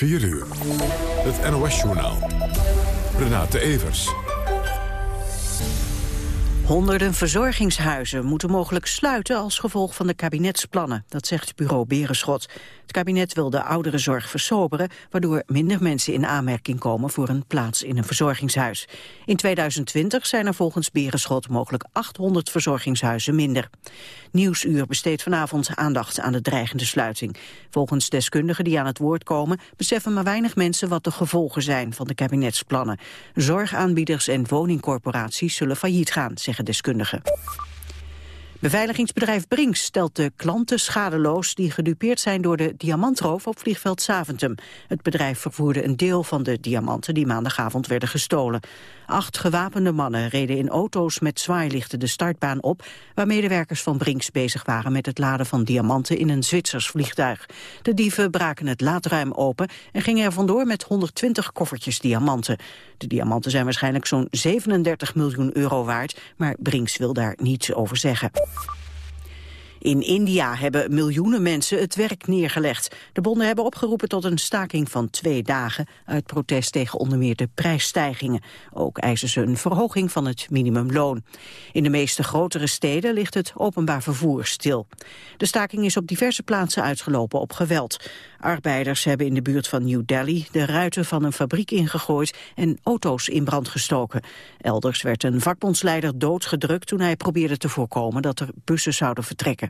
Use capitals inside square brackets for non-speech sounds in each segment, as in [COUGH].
4 uur. Het NOS-journaal. Renate Evers. Honderden verzorgingshuizen moeten mogelijk sluiten als gevolg van de kabinetsplannen. Dat zegt bureau Berenschot. Het kabinet wil de ouderenzorg versoberen... waardoor minder mensen in aanmerking komen voor een plaats in een verzorgingshuis. In 2020 zijn er volgens Berenschot mogelijk 800 verzorgingshuizen minder. Nieuwsuur besteedt vanavond aandacht aan de dreigende sluiting. Volgens deskundigen die aan het woord komen... beseffen maar weinig mensen wat de gevolgen zijn van de kabinetsplannen. Zorgaanbieders en woningcorporaties zullen failliet gaan, zeggen deskundigen. Beveiligingsbedrijf Brinks stelt de klanten schadeloos die gedupeerd zijn door de diamantroof op vliegveld Saventum. Het bedrijf vervoerde een deel van de diamanten die maandagavond werden gestolen. Acht gewapende mannen reden in auto's met zwaailichten de startbaan op, waar medewerkers van Brinks bezig waren met het laden van diamanten in een Zwitsers vliegtuig. De dieven braken het laadruim open en gingen er vandoor met 120 koffertjes diamanten. De diamanten zijn waarschijnlijk zo'n 37 miljoen euro waard, maar Brinks wil daar niets over zeggen. In India hebben miljoenen mensen het werk neergelegd. De bonden hebben opgeroepen tot een staking van twee dagen... uit protest tegen onder meer de prijsstijgingen. Ook eisen ze een verhoging van het minimumloon. In de meeste grotere steden ligt het openbaar vervoer stil. De staking is op diverse plaatsen uitgelopen op geweld. Arbeiders hebben in de buurt van New Delhi de ruiten van een fabriek ingegooid... en auto's in brand gestoken. Elders werd een vakbondsleider doodgedrukt toen hij probeerde te voorkomen dat er bussen zouden vertrekken.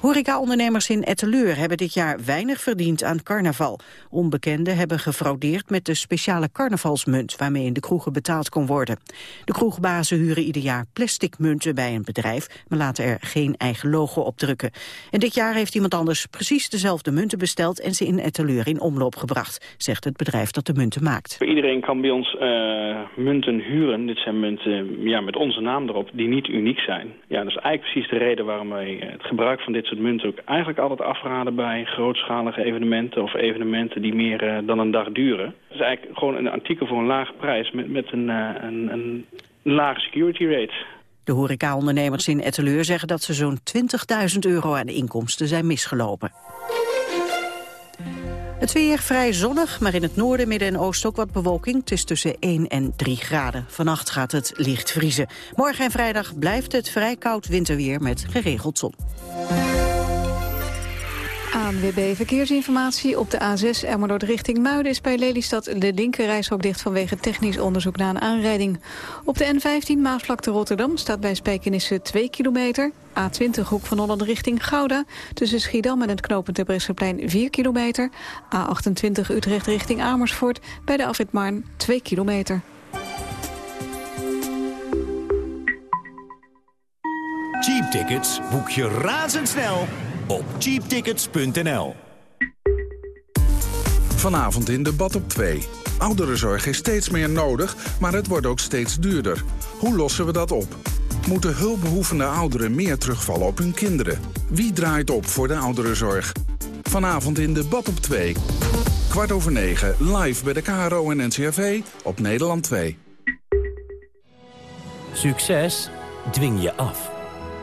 Horeca-ondernemers in Etteleur hebben dit jaar weinig verdiend aan carnaval. Onbekenden hebben gefraudeerd met de speciale carnavalsmunt... waarmee in de kroegen betaald kon worden. De kroegbazen huren ieder jaar plastic munten bij een bedrijf... maar laten er geen eigen logo op drukken. En dit jaar heeft iemand anders precies dezelfde munten besteld... en ze in Etteleur in omloop gebracht, zegt het bedrijf dat de munten maakt. Iedereen kan bij ons uh, munten huren. Dit zijn munten ja, met onze naam erop, die niet uniek zijn. Ja, dat is eigenlijk precies de reden waarom wij het gebruik van dit soort munten ook eigenlijk altijd afraden bij grootschalige evenementen of evenementen die meer uh, dan een dag duren. Het is eigenlijk gewoon een artikel voor een lage prijs met, met een, uh, een, een lage security rate. De horecaondernemers in Etteleur zeggen dat ze zo'n 20.000 euro aan inkomsten zijn misgelopen. Het weer vrij zonnig, maar in het noorden, midden en oosten ook wat bewolking. Het is tussen 1 en 3 graden. Vannacht gaat het licht vriezen. Morgen en vrijdag blijft het vrij koud winterweer met geregeld zon. ANWB Verkeersinformatie. Op de A6 Emmerdoord richting Muiden is bij Lelystad de linkerrijstrook dicht vanwege technisch onderzoek na een aanrijding. Op de N15 Maasvlakte Rotterdam staat bij Spijkenisse 2 kilometer. A20 Hoek van Holland richting Gouda. Tussen Schiedam en het knooppunt Terbrechtseplein 4 kilometer. A28 Utrecht richting Amersfoort bij de afrit Maarn 2 kilometer. Cheap tickets boek je razendsnel op cheaptickets.nl. Vanavond in debat op 2. Ouderenzorg is steeds meer nodig, maar het wordt ook steeds duurder. Hoe lossen we dat op? Moeten hulpbehoevende ouderen meer terugvallen op hun kinderen? Wie draait op voor de ouderenzorg? Vanavond in debat op 2. Kwart over 9, live bij de KRO en NCRV op Nederland 2. Succes dwing je af.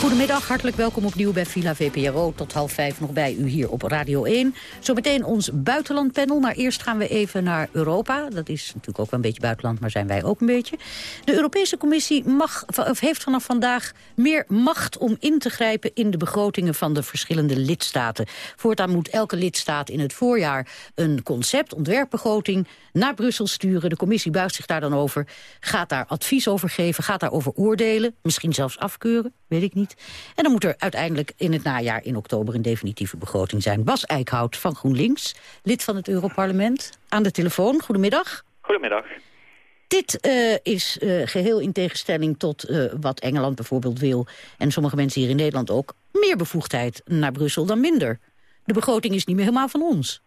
Goedemiddag, hartelijk welkom opnieuw bij Villa VPRO. Tot half vijf nog bij u hier op Radio 1. Zometeen ons buitenlandpanel, maar eerst gaan we even naar Europa. Dat is natuurlijk ook wel een beetje buitenland, maar zijn wij ook een beetje. De Europese Commissie mag, of heeft vanaf vandaag meer macht om in te grijpen... in de begrotingen van de verschillende lidstaten. Voortaan moet elke lidstaat in het voorjaar een concept, ontwerpbegroting... naar Brussel sturen. De Commissie buigt zich daar dan over, gaat daar advies over geven... gaat daarover oordelen, misschien zelfs afkeuren, weet ik niet. En dan moet er uiteindelijk in het najaar in oktober een definitieve begroting zijn. Bas Eickhout van GroenLinks, lid van het Europarlement, aan de telefoon. Goedemiddag. Goedemiddag. Dit uh, is uh, geheel in tegenstelling tot uh, wat Engeland bijvoorbeeld wil... en sommige mensen hier in Nederland ook... meer bevoegdheid naar Brussel dan minder. De begroting is niet meer helemaal van ons.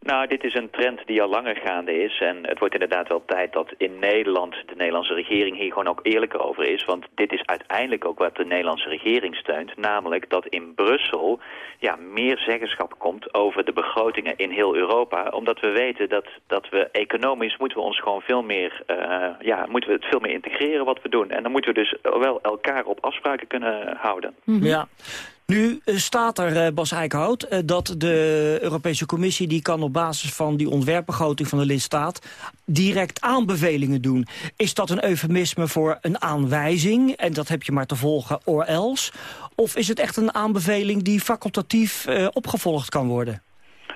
Nou, dit is een trend die al langer gaande is. En het wordt inderdaad wel tijd dat in Nederland de Nederlandse regering hier gewoon ook eerlijker over is. Want dit is uiteindelijk ook wat de Nederlandse regering steunt. Namelijk dat in Brussel ja, meer zeggenschap komt over de begrotingen in heel Europa. Omdat we weten dat, dat we economisch moeten we ons gewoon veel meer, uh, ja, moeten we het veel meer integreren wat we doen. En dan moeten we dus wel elkaar op afspraken kunnen houden. Ja. Nu eh, staat er, eh, Bas Eickhout, eh, dat de Europese Commissie... die kan op basis van die ontwerpbegroting van de lidstaat... direct aanbevelingen doen. Is dat een eufemisme voor een aanwijzing? En dat heb je maar te volgen or else? Of is het echt een aanbeveling die facultatief opgevolgd kan worden?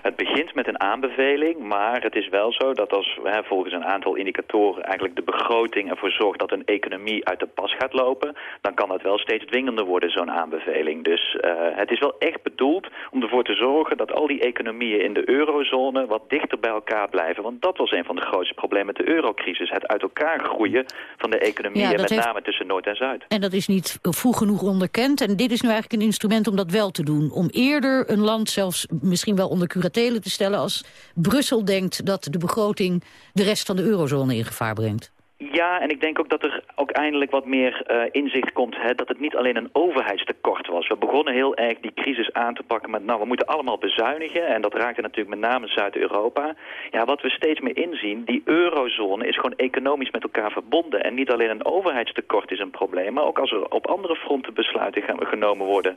Het begint met een aanbeveling, maar het is wel zo dat als hè, volgens een aantal indicatoren eigenlijk de begroting ervoor zorgt dat een economie uit de pas gaat lopen, dan kan dat wel steeds dwingender worden, zo'n aanbeveling. Dus uh, het is wel echt bedoeld om ervoor te zorgen dat al die economieën in de eurozone wat dichter bij elkaar blijven. Want dat was een van de grootste problemen met de eurocrisis. Het uit elkaar groeien van de economieën, ja, met name tussen Noord en Zuid. En dat is niet vroeg genoeg onderkend. En dit is nu eigenlijk een instrument om dat wel te doen. Om eerder een land zelfs misschien wel onder te stellen als Brussel denkt dat de begroting de rest van de eurozone in gevaar brengt. Ja, en ik denk ook dat er ook eindelijk wat meer uh, inzicht komt... Hè, dat het niet alleen een overheidstekort was. We begonnen heel erg die crisis aan te pakken met... nou, we moeten allemaal bezuinigen. En dat raakte natuurlijk met name Zuid-Europa. Ja, wat we steeds meer inzien, die eurozone is gewoon economisch met elkaar verbonden. En niet alleen een overheidstekort is een probleem... maar ook als er op andere fronten besluiten genomen worden...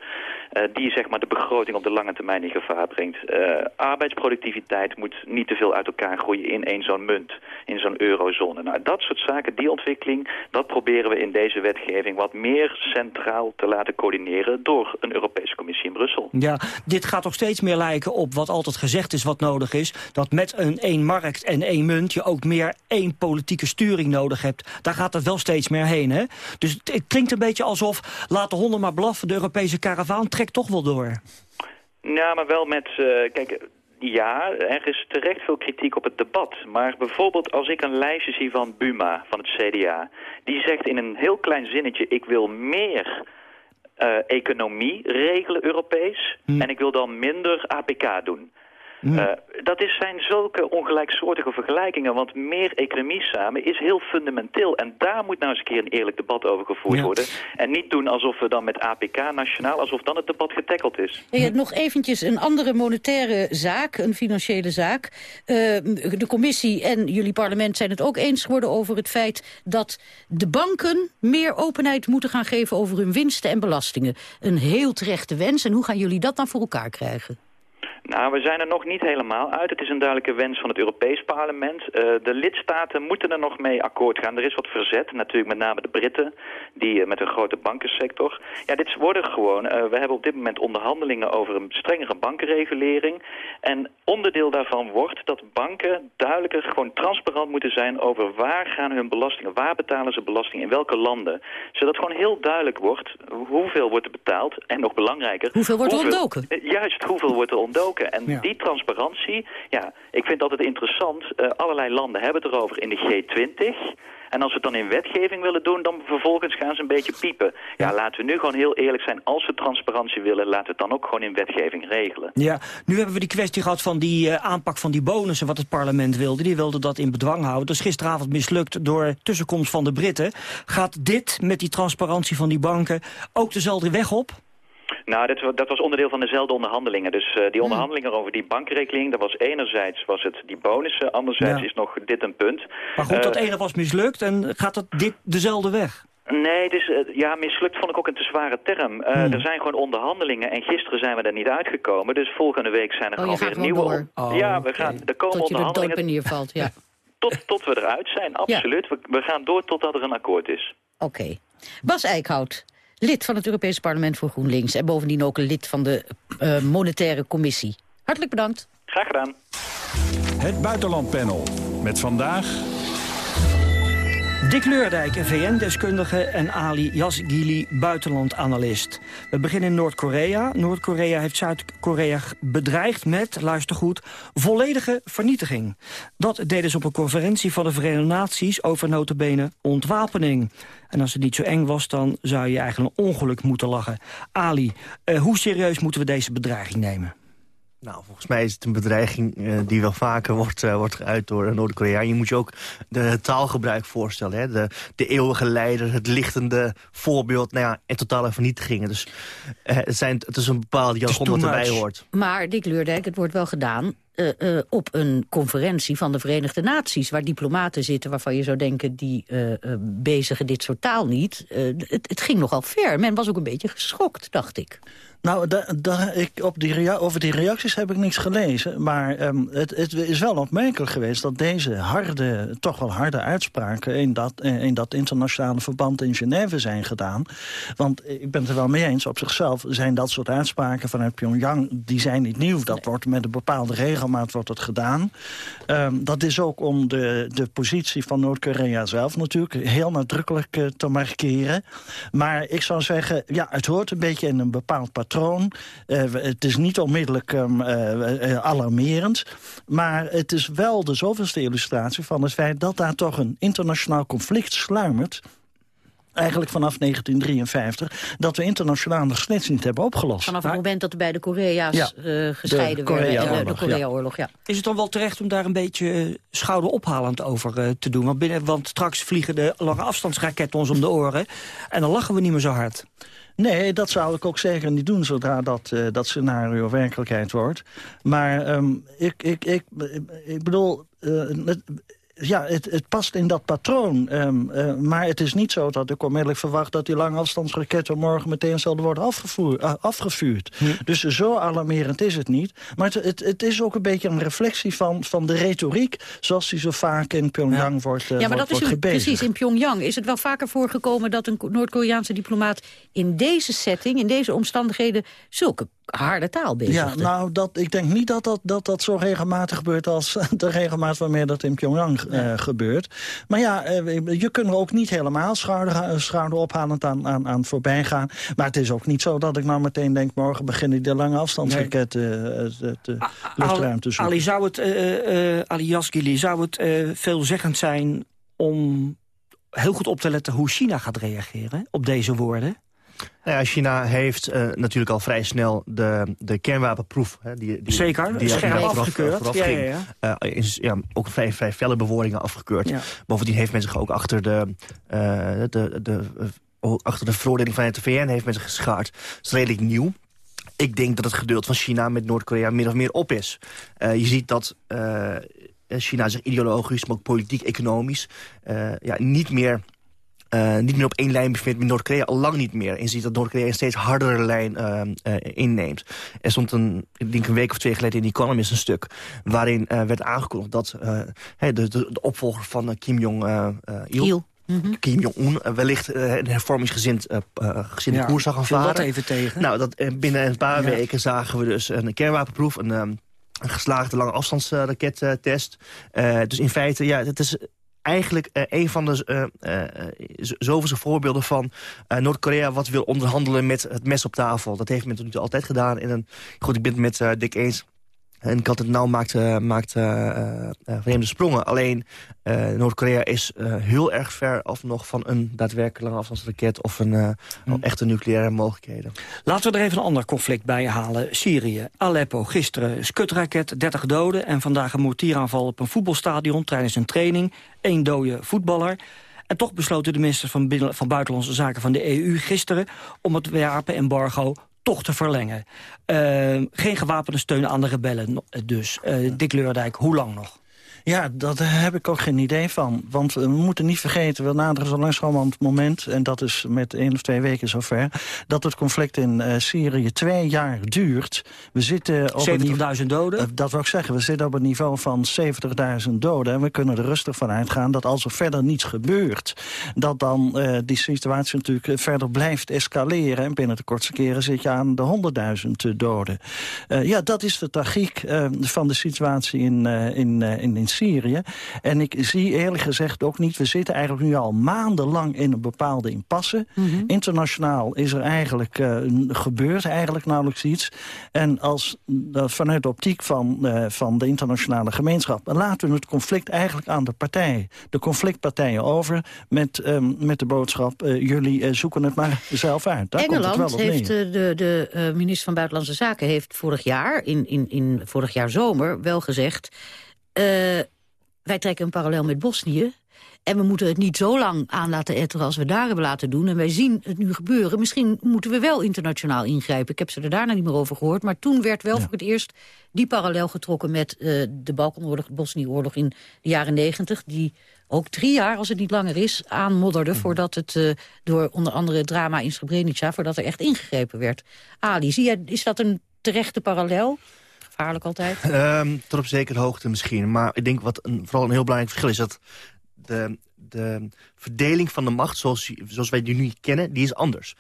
Uh, die zeg maar de begroting op de lange termijn in gevaar brengt. Uh, arbeidsproductiviteit moet niet te veel uit elkaar groeien in één zo'n munt, in zo'n eurozone. Nou, dat soort zaken die ontwikkeling, dat proberen we in deze wetgeving wat meer centraal te laten coördineren door een Europese Commissie in Brussel. Ja, dit gaat toch steeds meer lijken op wat altijd gezegd is wat nodig is. Dat met een één markt en één munt je ook meer één politieke sturing nodig hebt. Daar gaat het wel steeds meer heen, hè? Dus het klinkt een beetje alsof, laat de honden maar blaffen, de Europese karavaan trekt toch wel door. Nou, maar wel met... Uh, kijk, ja, er is terecht veel kritiek op het debat. Maar bijvoorbeeld als ik een lijstje zie van Buma, van het CDA... die zegt in een heel klein zinnetje... ik wil meer uh, economie regelen Europees... Hm. en ik wil dan minder APK doen. Uh, dat is, zijn zulke ongelijksoortige vergelijkingen, want meer economie samen is heel fundamenteel. En daar moet nou eens een keer een eerlijk debat over gevoerd worden. En niet doen alsof we dan met APK nationaal, alsof dan het debat getackeld is. Ja, nog eventjes een andere monetaire zaak, een financiële zaak. Uh, de commissie en jullie parlement zijn het ook eens geworden over het feit dat de banken meer openheid moeten gaan geven over hun winsten en belastingen. Een heel terechte wens. En hoe gaan jullie dat dan voor elkaar krijgen? Nou, we zijn er nog niet helemaal uit. Het is een duidelijke wens van het Europees Parlement. Uh, de lidstaten moeten er nog mee akkoord gaan. Er is wat verzet, natuurlijk met name de Britten, die uh, met een grote bankensector. Ja, dit worden gewoon, uh, we hebben op dit moment onderhandelingen over een strengere bankenregulering. En onderdeel daarvan wordt dat banken duidelijker, gewoon transparant moeten zijn over waar gaan hun belastingen, waar betalen ze belasting, in welke landen. Zodat gewoon heel duidelijk wordt hoeveel wordt er betaald en nog belangrijker... Hoeveel wordt er ontdoken? Juist, hoeveel wordt er ontdoken. En die transparantie, ja, ik vind altijd interessant. Uh, allerlei landen hebben het erover in de G20. En als we het dan in wetgeving willen doen, dan vervolgens gaan ze een beetje piepen. Ja, laten we nu gewoon heel eerlijk zijn. Als we transparantie willen, laten we het dan ook gewoon in wetgeving regelen. Ja, nu hebben we die kwestie gehad van die uh, aanpak van die bonussen, wat het parlement wilde. Die wilde dat in bedwang houden. Dat is gisteravond mislukt door tussenkomst van de Britten. Gaat dit met die transparantie van die banken ook dezelfde weg op? Nou, dat, dat, was onderdeel van dezelfde onderhandelingen. Dus uh, die hmm. onderhandelingen over die bankrekening, dat was enerzijds was het die bonussen, anderzijds is nog dit een punt. Maar goed, dat uh, ene was mislukt en gaat dat dit dezelfde weg? Nee, dus, ja, mislukt vond ik ook een te zware term. Uh, hmm. Er zijn gewoon onderhandelingen en gisteren zijn we er niet uitgekomen. Dus volgende week zijn er oh, gewoon weer nieuwe... Oh, ja, we gaan, er komen tot je onderhandelingen... valt, ja. [LAUGHS] tot, tot we eruit zijn, absoluut. Ja. We, we, gaan door totdat er een akkoord is. Oké. Okay. Bas Eickhout, lid van het Europese parlement voor GroenLinks... en bovendien ook een lid van de uh, Monetaire Commissie. Hartelijk bedankt. Graag gedaan. Het Buitenlandpanel. Met vandaag... Dick Leurdijk, VN-deskundige en Ali Yazgili, buitenlandanalist. We beginnen in Noord-Korea. Noord-Korea heeft Zuid-Korea bedreigd met, luister goed, volledige vernietiging. Dat deden ze op een conferentie van de Verenigde Naties over notabene ontwapening. En als het niet zo eng was, dan zou je eigenlijk een ongeluk moeten lachen. Ali, uh, hoe serieus moeten we deze bedreiging nemen? Nou, volgens mij is het een bedreiging uh, die wel vaker wordt, uh, wordt geuit door Noord-Korea. Je moet je ook de taalgebruik voorstellen. Hè? De, de eeuwige leider, het lichtende voorbeeld nou ja, en totale vernietigingen. Dus uh, het, zijn, het is een bepaalde jargon wat erbij hoort. Maar Dick Leurdijk, het wordt wel gedaan uh, uh, op een conferentie van de Verenigde Naties... waar diplomaten zitten waarvan je zou denken... die uh, bezigen dit soort taal niet. Het, het, ging nogal ver. Men was ook een beetje geschokt, dacht ik. Nou, da, da, ik, op die over die reacties heb ik niks gelezen. Maar um, het, het, is wel opmerkelijk geweest dat deze harde, toch wel harde uitspraken... in dat, in dat internationale verband in Genève zijn gedaan. Want ik ben het er wel mee eens, op zichzelf zijn dat soort uitspraken vanuit Pyongyang... die zijn niet nieuw. Dat wordt met een bepaalde regelmaat wordt het gedaan. Um, dat is ook om de, de positie van Noord-Korea zelf natuurlijk... heel nadrukkelijk uh, te markeren. Maar ik zou zeggen, ja, het hoort een beetje in een bepaald patroon patroon. Uh, het is niet onmiddellijk um, uh, alarmerend. Maar het is wel de zoveelste illustratie van het feit... dat daar toch een internationaal conflict sluimert eigenlijk vanaf 1953... dat we internationaal nog steeds niet hebben opgelost. Vanaf het moment dat de beide Korea's ja, uh, gescheiden de werden. De Korea-oorlog, ja. Is het dan wel terecht om daar een beetje schouderophalend over uh, te doen? Want, binnen, want straks vliegen de lange afstandsraketten ons om de oren... en dan lachen we niet meer zo hard. Nee, dat zou ik ook zeker niet doen zodra dat, uh, dat scenario werkelijkheid wordt. Maar um, ik, ik, ik, ik bedoel, uh, ja, het, het, past in dat patroon. Um, uh, maar het is niet zo dat ik onmiddellijk verwacht... dat die langafstandsraketten morgen meteen zullen worden uh, afgevuurd. Hm. Dus zo alarmerend is het niet. Maar het, het, het, is ook een beetje een reflectie van, van de retoriek... zoals die zo vaak in Pyongyang ja. wordt uh, Ja, maar wordt, dat is precies. In Pyongyang is het wel vaker voorgekomen... dat een Noord-Koreaanse diplomaat in deze setting, in deze omstandigheden... zulke harde taal bezig. Ja, nou, dat, ik denk niet dat dat, dat dat zo regelmatig gebeurt... als [LAUGHS] de regelmaat waarmee dat in Pyongyang uh, gebeurt. Maar ja, uh, je kunt er ook niet helemaal schouder, schouder ophalend aan, aan, aan voorbij gaan. Maar het is ook niet zo dat ik nou meteen denk... morgen beginnen die lange afstandsraketten nee. de luchtruimte zoeken. Ali, zou het, uh, Ali Yaskili, zou het veelzeggend zijn om heel goed op te letten hoe China gaat reageren op deze woorden? Nou ja, China heeft uh, natuurlijk al vrij snel de, de kernwapenproef... Hè, die, die, Zeker, die scherp afgekeurd. Vooraf ja, ging, ja, ja. Uh, is, ja, ook vrij, vrij felle bewoordingen afgekeurd. Bovendien heeft men zich ook achter de, uh, de, de, achter de veroordeling van de VN heeft men zich geschaard. Dat is redelijk nieuw. Ik denk dat het geduld van China met Noord-Korea meer of meer op is. je ziet dat China zich ideologisch, maar ook politiek, economisch... ja, niet meer uh, niet meer op één lijn bevindt met Noord-Korea, al lang niet meer. En je ziet dat Noord-Korea een steeds hardere lijn uh, uh, inneemt. Er stond een, ik denk een week of twee geleden in The Economist een stuk... waarin werd aangekondigd dat de, de, de, opvolger van Kim Jong-il... Mm -hmm. Kim Jong-un wellicht een hervormingsgezind uh, gezinde ja, koers zou gaan varen. dat even tegen. Nou, dat, binnen een paar ja. weken zagen we dus een kernwapenproef... een, een geslaagde lange afstandsrakettest. dus in feite, ja, het is eigenlijk uh, een van de uh, zoveelste voorbeelden van Noord-Korea... wat wil onderhandelen met het mes op tafel. Dat heeft men tot nu toe altijd gedaan. En een, goed, ik ben het met Dick eens en ik had het nou maakt, uh, maakt uh, uh, vreemde sprongen. Alleen Noord-Korea is heel erg ver af nog van een daadwerkelijk lange afstandsraket... of een hmm. echte nucleaire mogelijkheden. Laten we er even een ander conflict bij halen. Syrië, Aleppo, gisteren skutraket, 30 doden... en vandaag een mortieraanval op een voetbalstadion tijdens een training. Eén dode voetballer. En toch besloten de minister van, van Buitenlandse Zaken van de EU gisteren... om het wapenembargo toch te verlengen. Uh, geen gewapende steun aan de rebellen dus. Uh, Dick Leurdijk, hoe lang nog? Ja, daar heb ik ook geen idee van. Want we moeten niet vergeten, we naderen zo langzamerhand het moment... en dat is met één of twee weken zover... dat het conflict in uh, Syrië twee jaar duurt. We zitten op 70.000 doden? Uh, dat wil ik zeggen, we zitten op een niveau van 70.000 doden. En we kunnen er rustig van uitgaan dat als er verder niets gebeurt... dat dan uh, die situatie natuurlijk verder blijft escaleren... en binnen de kortste keren zit je aan de 100.000 doden. ja, dat is de tragiek van de situatie in, in, in, in Syrië. En ik zie eerlijk gezegd ook niet... we zitten eigenlijk nu al maandenlang in een bepaalde impasse. Mhm. Internationaal is er eigenlijk uh, gebeurd eigenlijk nauwelijks iets. En als dat vanuit de optiek van, uh, van de internationale gemeenschap... laten we het conflict eigenlijk aan de partijen, de conflictpartijen over... met, um, met de boodschap, jullie zoeken het maar zelf uit. Daar Engeland komt het wel heeft, de, de minister van Buitenlandse Zaken heeft vorig jaar... in, in, in vorig jaar zomer wel gezegd... wij trekken een parallel met Bosnië... En we moeten het niet zo lang aan laten etteren als we daar hebben laten doen. En wij zien het nu gebeuren. Misschien moeten we wel internationaal ingrijpen. Ik heb ze er daarna niet meer over gehoord. Maar toen werd wel voor het eerst die parallel getrokken... met uh, de Balkanoorlog, de Bosnië-oorlog in de jaren negentig... die ook drie jaar, als het niet langer is, aanmodderde... Mm. voordat het uh, door onder andere drama in Srebrenica... voordat er echt ingegrepen werd. Ali, zie jij, is dat een terechte parallel? Gevaarlijk altijd? Um, tot op zekere hoogte misschien. Maar ik denk wat een, vooral een heel belangrijk verschil is... dat de, de verdeling van de macht zoals, zoals wij die nu kennen, die is anders.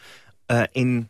Uh, in,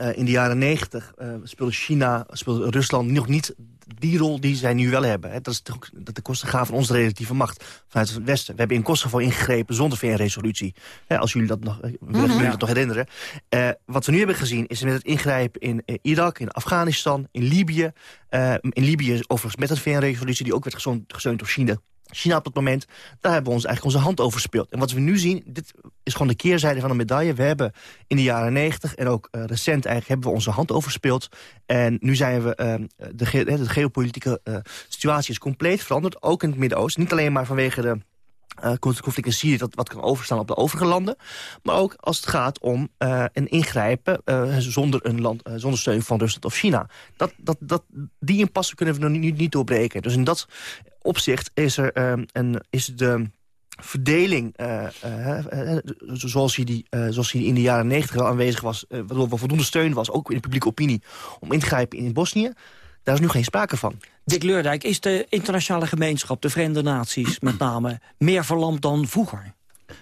uh, in de jaren negentig uh, speelde China, speelde Rusland nog niet die rol die zij nu wel hebben. Hè. Dat is toch, dat de kosten gaan van onze relatieve macht vanuit het Westen. We hebben in Kosovo ingegrepen zonder VN-resolutie. Als jullie dat nog, mm -hmm. dat nog herinneren. Uh, wat we nu hebben gezien is met het ingrijpen in uh, Irak, in Afghanistan, in Libië. Uh, in Libië overigens met een VN-resolutie die ook werd gesteund door China China op dat moment, daar hebben we ons eigenlijk onze hand over gespeeld. En wat we nu zien, dit is gewoon de keerzijde van de medaille. We hebben in de jaren negentig en ook uh, recent eigenlijk hebben we onze hand overspeeld. En nu zijn we, uh, de, de, geopolitieke uh, situatie is compleet veranderd. Ook in het Midden-Oosten. Niet alleen maar vanwege de uh, conflict in Syrië dat wat kan overstaan op de overige landen. Maar ook als het gaat om uh, een ingrijpen uh, zonder, een land, zonder steun van Rusland of China. Dat, dat, dat, die impasse kunnen we nog niet, niet doorbreken. Dus in dat opzicht is, er, een, is de verdeling, zoals, hij die, zoals hij in de jaren negentig wel aanwezig was... waardoor voldoende steun was, ook in de publieke opinie... om in te grijpen in Bosnië, daar is nu geen sprake van. Dick Leurdijk, is de internationale gemeenschap, de Verenigde Naties met name... meer verlamd dan vroeger?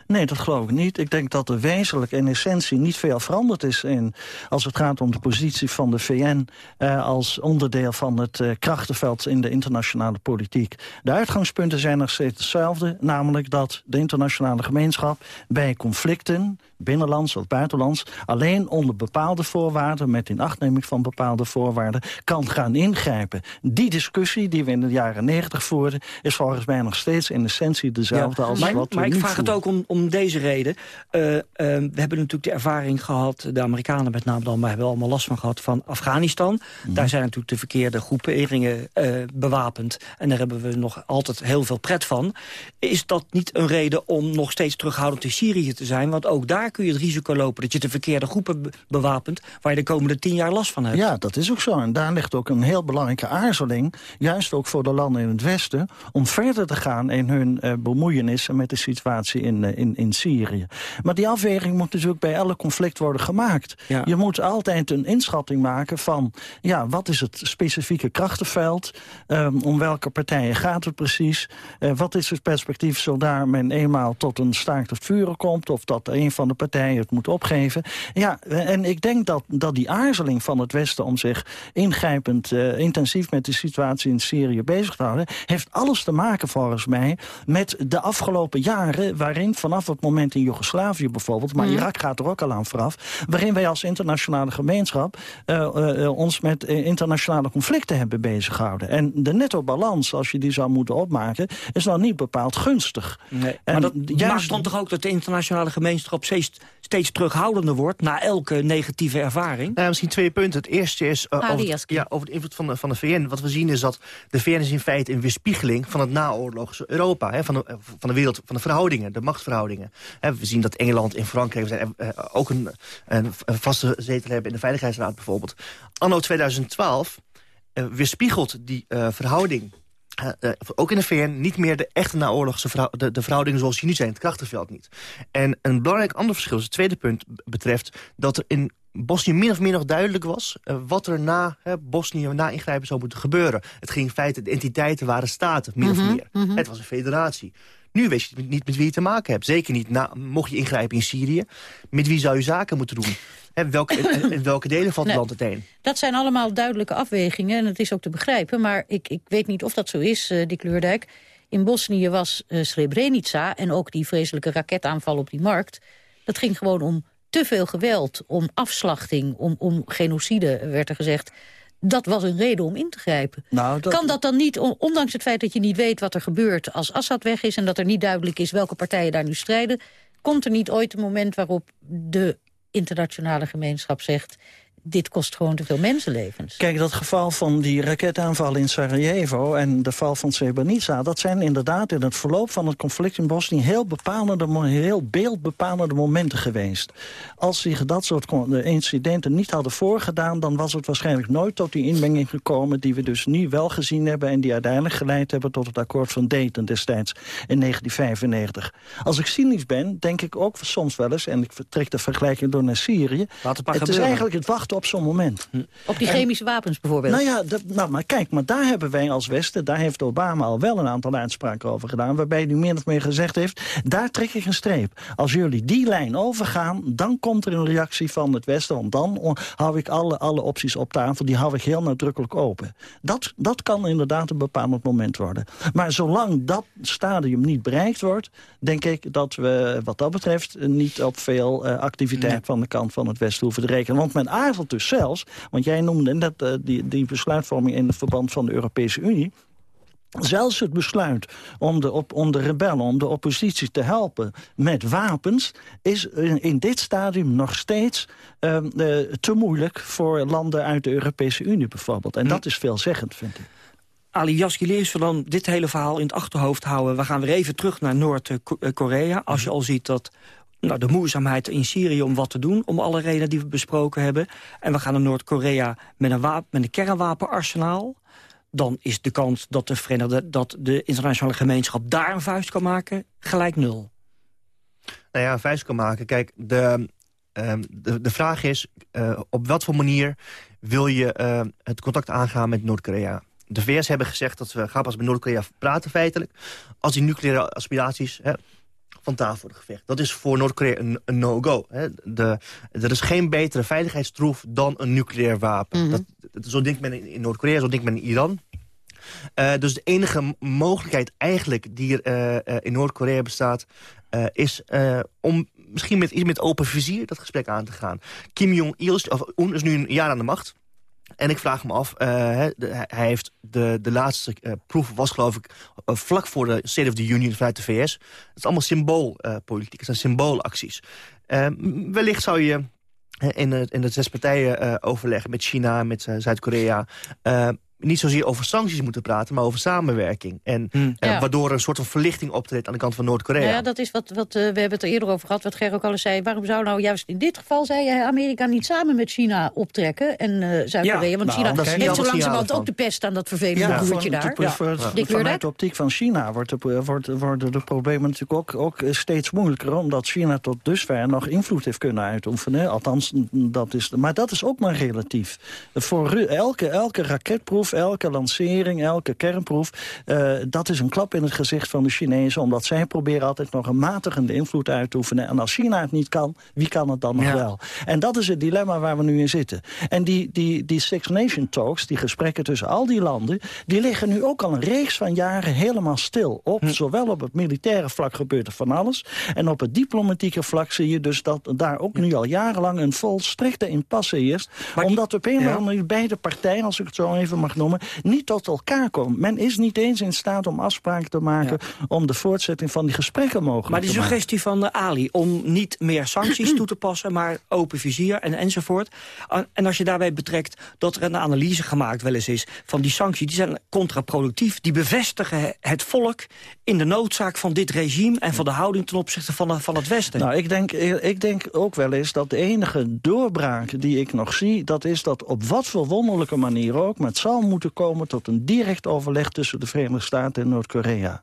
Nee, dat geloof ik niet. Ik denk dat er wezenlijk in essentie niet veel veranderd is... In, als het gaat om de positie van de VN... Eh, als onderdeel van het eh, krachtenveld in de internationale politiek. De uitgangspunten zijn nog steeds hetzelfde. Namelijk dat de internationale gemeenschap bij conflicten binnenlands of buitenlands... alleen onder bepaalde voorwaarden, met inachtneming van bepaalde voorwaarden... kan gaan ingrijpen. Die discussie die we in de jaren negentig voerden... is volgens mij nog steeds in essentie dezelfde als maar, wat we Maar ik vraag het ook om, om deze reden. Uh, uh, we hebben natuurlijk de ervaring gehad, de Amerikanen met name dan... maar hebben allemaal last van gehad van Afghanistan. Mm. Daar zijn natuurlijk de verkeerde groeperingen uh, bewapend. En daar hebben we nog altijd heel veel pret van. Is dat niet een reden om nog steeds terughoudend in Syrië te zijn? Want ook daar kun je het risico lopen dat je de verkeerde groepen bewapent... waar je de komende tien jaar last van hebt. Ja, dat is ook zo. En daar ligt ook een heel belangrijke aarzeling... juist ook voor de landen in het Westen... om verder te gaan in hun bemoeienissen met de situatie in, uh, in, in Syrië. Maar die afweging moet natuurlijk bij elk conflict worden gemaakt. Ja. Je moet altijd een inschatting maken van... ja, wat is het specifieke krachtenveld? Um, om welke partijen gaat het precies? Uh, wat is het perspectief zodra men eenmaal tot een staakt of vuren komt... of dat een van de partijen het moet opgeven. Ja, en ik denk dat, dat die aarzeling van het Westen om zich ingrijpend uh, intensief met de situatie in Syrië bezig te houden, heeft alles te maken volgens mij met de afgelopen jaren waarin vanaf het moment in Joegoslavië bijvoorbeeld, maar mm. Irak gaat er ook al aan vooraf, waarin wij als internationale gemeenschap uh, uh, ons met internationale conflicten hebben bezig gehouden. En de netto balans, als je die zou moeten opmaken, is nou niet bepaald gunstig. Nee, en maar dat juist... maakt dan toch ook dat de internationale gemeenschap steeds steeds terughoudender wordt... na elke negatieve ervaring? Nou, misschien twee punten. Het eerste is uh, over, ja, over de invloed van de, van de VN. Wat we zien is dat de VN is in feite een weerspiegeling... van het naoorlogse Europa, hè, van, de, van de wereld, van de verhoudingen, de machtsverhoudingen. We zien dat Engeland en Frankrijk zijn, uh, ook een, een, vaste zetel hebben... in de Veiligheidsraad bijvoorbeeld. Anno 2012 uh, weerspiegelt die verhouding uh, uh, ook in de VN niet meer de echte naoorlogse vrou de, de verhoudingen zoals die nu zijn. Het krachtenveld niet. En een belangrijk ander verschil, het tweede punt, betreft... dat er in Bosnië min of meer nog duidelijk was... Uh, wat er na Bosnië, na ingrijpen zou moeten gebeuren. Het ging in feite, de entiteiten waren staten, min mm -hmm, of meer. Mm -hmm. Het was een federatie. Nu weet je niet met wie je te maken hebt. Zeker niet, na, mocht je ingrijpen in Syrië. Met wie zou je zaken moeten doen? En welke, in [COUGHS] welke delen van het land het? Dat zijn allemaal duidelijke afwegingen en het is ook te begrijpen. Maar ik, ik weet niet of dat zo is, uh, die Kleurdijk. in Bosnië was uh, Srebrenica en ook die vreselijke raketaanval op die markt... dat ging gewoon om te veel geweld, om afslachting, om, om genocide, werd er gezegd dat was een reden om in te grijpen. Nou, dat... Kan dat dan niet, ondanks het feit dat je niet weet wat er gebeurt... als Assad weg is en dat er niet duidelijk is welke partijen daar nu strijden... komt er niet ooit een moment waarop de internationale gemeenschap zegt dit kost gewoon te veel mensenlevens. Kijk, dat geval van die raketaanval in Sarajevo... en de val van Srebrenica... dat zijn inderdaad in het verloop van het conflict in Bosnië... heel, bepalende, heel beeldbepalende momenten geweest. Als zich dat soort incidenten niet hadden voorgedaan... dan was het waarschijnlijk nooit tot die inmenging gekomen... die we dus nu wel gezien hebben... en die uiteindelijk geleid hebben tot het akkoord van Dayton destijds in 1995. Als ik cynisch ben, denk ik ook soms wel eens... en ik trek de vergelijking door naar Syrië... het, het is eigenlijk het wachten op zo'n moment. Hm. Op die chemische wapens bijvoorbeeld? Nou ja, nou, maar kijk, maar daar hebben wij als Westen... daar heeft Obama al wel een aantal uitspraken over gedaan... waarbij hij meer of meer gezegd heeft... daar trek ik een streep. Als jullie die lijn overgaan, dan komt er een reactie van het Westen... want dan hou ik alle, alle opties op tafel, die hou ik heel nadrukkelijk open. Dat, dat kan inderdaad een bepaald moment worden. Maar zolang dat stadium niet bereikt wordt... denk ik dat we wat dat betreft niet op veel uh, activiteit... van de kant van het Westen hoeven te rekenen. Want men aarzelt dus zelfs, want jij noemde net uh, die, die besluitvorming in het verband van de Europese Unie... Zelfs het besluit om de, op, om de rebellen, om de oppositie te helpen met wapens... is in, dit stadium nog steeds uh, uh, te moeilijk voor landen uit de Europese Unie bijvoorbeeld. En hm. dat is veelzeggend, vind ik. Ali Jaskileers we dan dit hele verhaal in het achterhoofd houden. We gaan weer even terug naar Noord-Korea. Als je al ziet dat nou, de moeizaamheid in Syrië om wat te doen... om alle redenen die we besproken hebben. En we gaan naar Noord-Korea met, een met een kernwapenarsenaal dan is de kans dat de, Verenigde, dat de internationale gemeenschap daar een vuist kan maken gelijk nul. Nou ja, een vuist kan maken. Kijk, de, uh, de, vraag is uh, op wat voor manier wil je uh, het contact aangaan met Noord-Korea? De VS hebben gezegd dat we gaan pas met Noord-Korea praten feitelijk... als die nucleaire aspiraties van tafel worden gevecht. Dat is voor Noord-Korea een, een no-go. Er is geen betere veiligheidstroef dan een nucleair wapen. Mhm. dat, zo denkt men in, in Noord-Korea, zo denkt men in Iran. Uh, dus de enige mogelijkheid eigenlijk die er uh, in Noord-Korea bestaat... Uh, is om misschien met iets met open vizier dat gesprek aan te gaan. Kim Jong-il is nu een jaar aan de macht. En ik vraag me af, uh, hij heeft de, de laatste uh, proef was geloof ik uh, vlak voor de State of the Union vanuit de VS. Het is allemaal symboolpolitiek, het zijn symboolacties. wellicht zou je in, in de zes partijen overleggen met China, met Zuid-Korea niet zozeer over sancties moeten praten, maar over samenwerking. En hmm. eh, waardoor er een soort van verlichting optreedt aan de kant van Noord-Korea. Nou ja, dat is wat, wat uh, we hebben het er eerder over gehad, wat Ger ook al zei. Waarom zou nou juist in dit geval, zei je, Amerika niet samen met China optrekken en uh, Zuid-Korea? Want nou, China heeft zo langzamerhand ook de pest aan dat vervelende ja, daar. Ja. Vanuit de optiek van China wordt de, wordt, worden de problemen natuurlijk ook, ook steeds moeilijker, omdat China tot dusver nog invloed heeft kunnen uitoefenen. Althans, dat is, maar dat is ook maar relatief. Voor elke, elke raketproef elke lancering, elke kernproef... Uh, dat is een klap in het gezicht van de Chinezen... omdat zij proberen altijd nog een matigende invloed uit te oefenen. En als China het niet kan, wie kan het dan nog wel? En dat is het dilemma waar we nu in zitten. En die, die, die Six Nation Talks, die gesprekken tussen al die landen... die liggen nu ook al een reeks van jaren helemaal stil. Op, hm. Zowel op het militaire vlak gebeurt er van alles... en op het diplomatieke vlak zie je dus dat daar ook nu al jarenlang... een volstrekte impasse is. omdat op een of andere beide partijen, als ik het zo even mag noemen niet tot elkaar komen. Men is niet eens in staat om afspraken te maken... om de voortzetting van die gesprekken mogelijk maar die suggestie van de Ali om niet meer sancties toe te passen... maar open vizier en, enzovoort. En als je daarbij betrekt dat er een analyse gemaakt wel eens is... van die sancties, die zijn contraproductief. Die bevestigen het volk in de noodzaak van dit regime... en van de houding ten opzichte van, van het Westen. Nou, ik denk, ik denk ook wel eens dat de enige doorbraak die ik nog zie... dat is dat op wat voor wonderlijke manier ook... met zal moeten komen tot een direct overleg tussen de Verenigde Staten en Noord-Korea.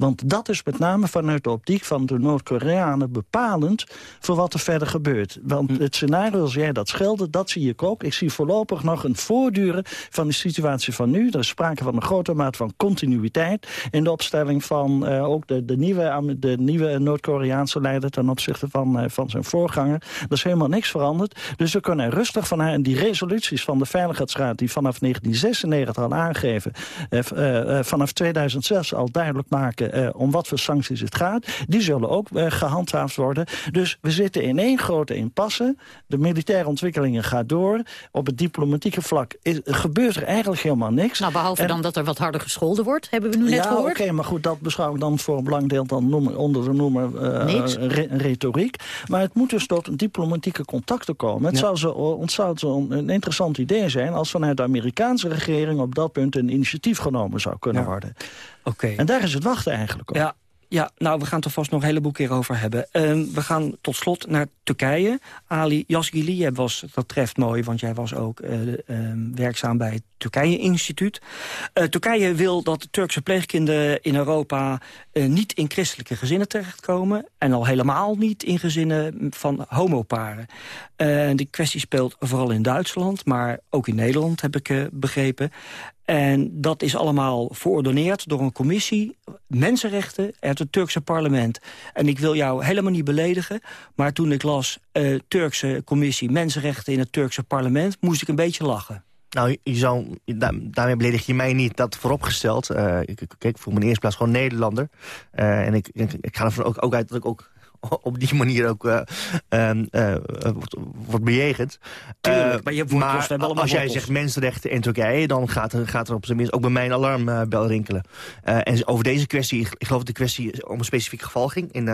Want dat is met name vanuit de optiek van de Noord-Koreanen bepalend... voor wat er verder gebeurt. Want hm. het scenario als jij dat schildert, dat zie ik ook. Ik zie voorlopig nog een voortduren van de situatie van nu. Er is sprake van een grote mate van continuïteit... in de opstelling van uh, ook de, de nieuwe, de nieuwe Noord-Koreaanse leider... ten opzichte van, uh, van zijn voorganger. Er is helemaal niks veranderd. Dus we kunnen er rustig van haar. En die resoluties van de Veiligheidsraad... die vanaf 1996 al aangeven... Uh, vanaf 2006 al duidelijk maken om wat voor sancties het gaat... die zullen ook gehandhaafd worden. Dus we zitten in één grote impasse. De militaire ontwikkelingen gaan door. Op het diplomatieke vlak is, gebeurt er eigenlijk helemaal niks. Nou, behalve dan dat er wat harder gescholden wordt, hebben we nu net ja, gehoord. oké, maar goed, dat beschouw ik dan voor een belangrijk deel dan noemen, onder de noemer uh, retoriek. Maar het moet dus tot diplomatieke contacten komen. Het zou, zo, het zou zo een interessant idee zijn als vanuit de Amerikaanse regering op dat punt een initiatief genomen zou kunnen worden. Oké. En daar is het wachten eigenlijk op. Ja, ja, nou, we gaan het er vast nog een heleboel keer over hebben. Uh, we gaan tot slot naar Turkije. Ali Yazgili was, dat treft mooi, want jij was ook uh, uh, werkzaam bij het Turkije-instituut. Eh, Turkije wil dat Turkse pleegkinderen in Europa eh, niet in christelijke gezinnen terechtkomen. En al helemaal niet in gezinnen van homoparen. Die kwestie speelt vooral in Duitsland, maar ook in Nederland, heb ik begrepen. En dat is allemaal verordoneerd door een commissie mensenrechten uit het Turkse parlement. En ik wil jou helemaal niet beledigen, maar toen ik las uh, Turkse commissie mensenrechten in het Turkse parlement, moest ik een beetje lachen. Nou, je zou, daarmee beledig je mij niet, dat vooropgesteld. Uh, ik, ik, voel me in eerste plaats gewoon Nederlander. Uh, en ik, ik, ik, ga ervan ook, ook uit dat ik ook [LAUGHS] op die manier ook uh, uh, wordt, wordt bejegend. Tuurlijk, maar, je maar als jij zegt mensenrechten in Turkije... dan gaat er, gaat er op zijn minst ook bij mij een alarmbel rinkelen. en over deze kwestie, ik geloof dat de kwestie om een specifiek geval ging... in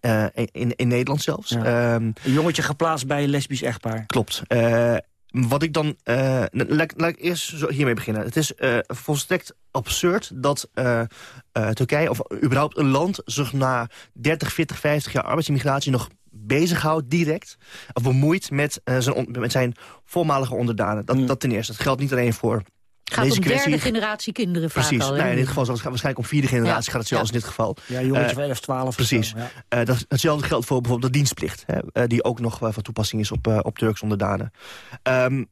uh, in, in Nederland zelfs. Ja. Um, een jongetje geplaatst bij een lesbisch echtpaar. Klopt. Uh, wat ik dan... Uh, laat, laat, ik eerst zo hiermee beginnen. Het is uh, volstrekt absurd dat uh, Turkije, of überhaupt een land... zich na 30, 40, 50 jaar arbeidsimmigratie nog bezighoudt direct... of bemoeit met, zijn, met zijn voormalige onderdanen. Dat, mm. dat ten eerste. Dat geldt niet alleen voor gaat Deze om derde generatie kinderen Precies. vaak al. Nee, in dit geval zal het waarschijnlijk om vierde generatie ja. gaat het zoals ja. in dit geval. Ja, jongens van 11, 12 Precies. Zo, ja. uh, dat, hetzelfde geldt voor bijvoorbeeld de dienstplicht. Hè, uh, die ook nog uh, van toepassing is op, op Turks onderdanen. Um,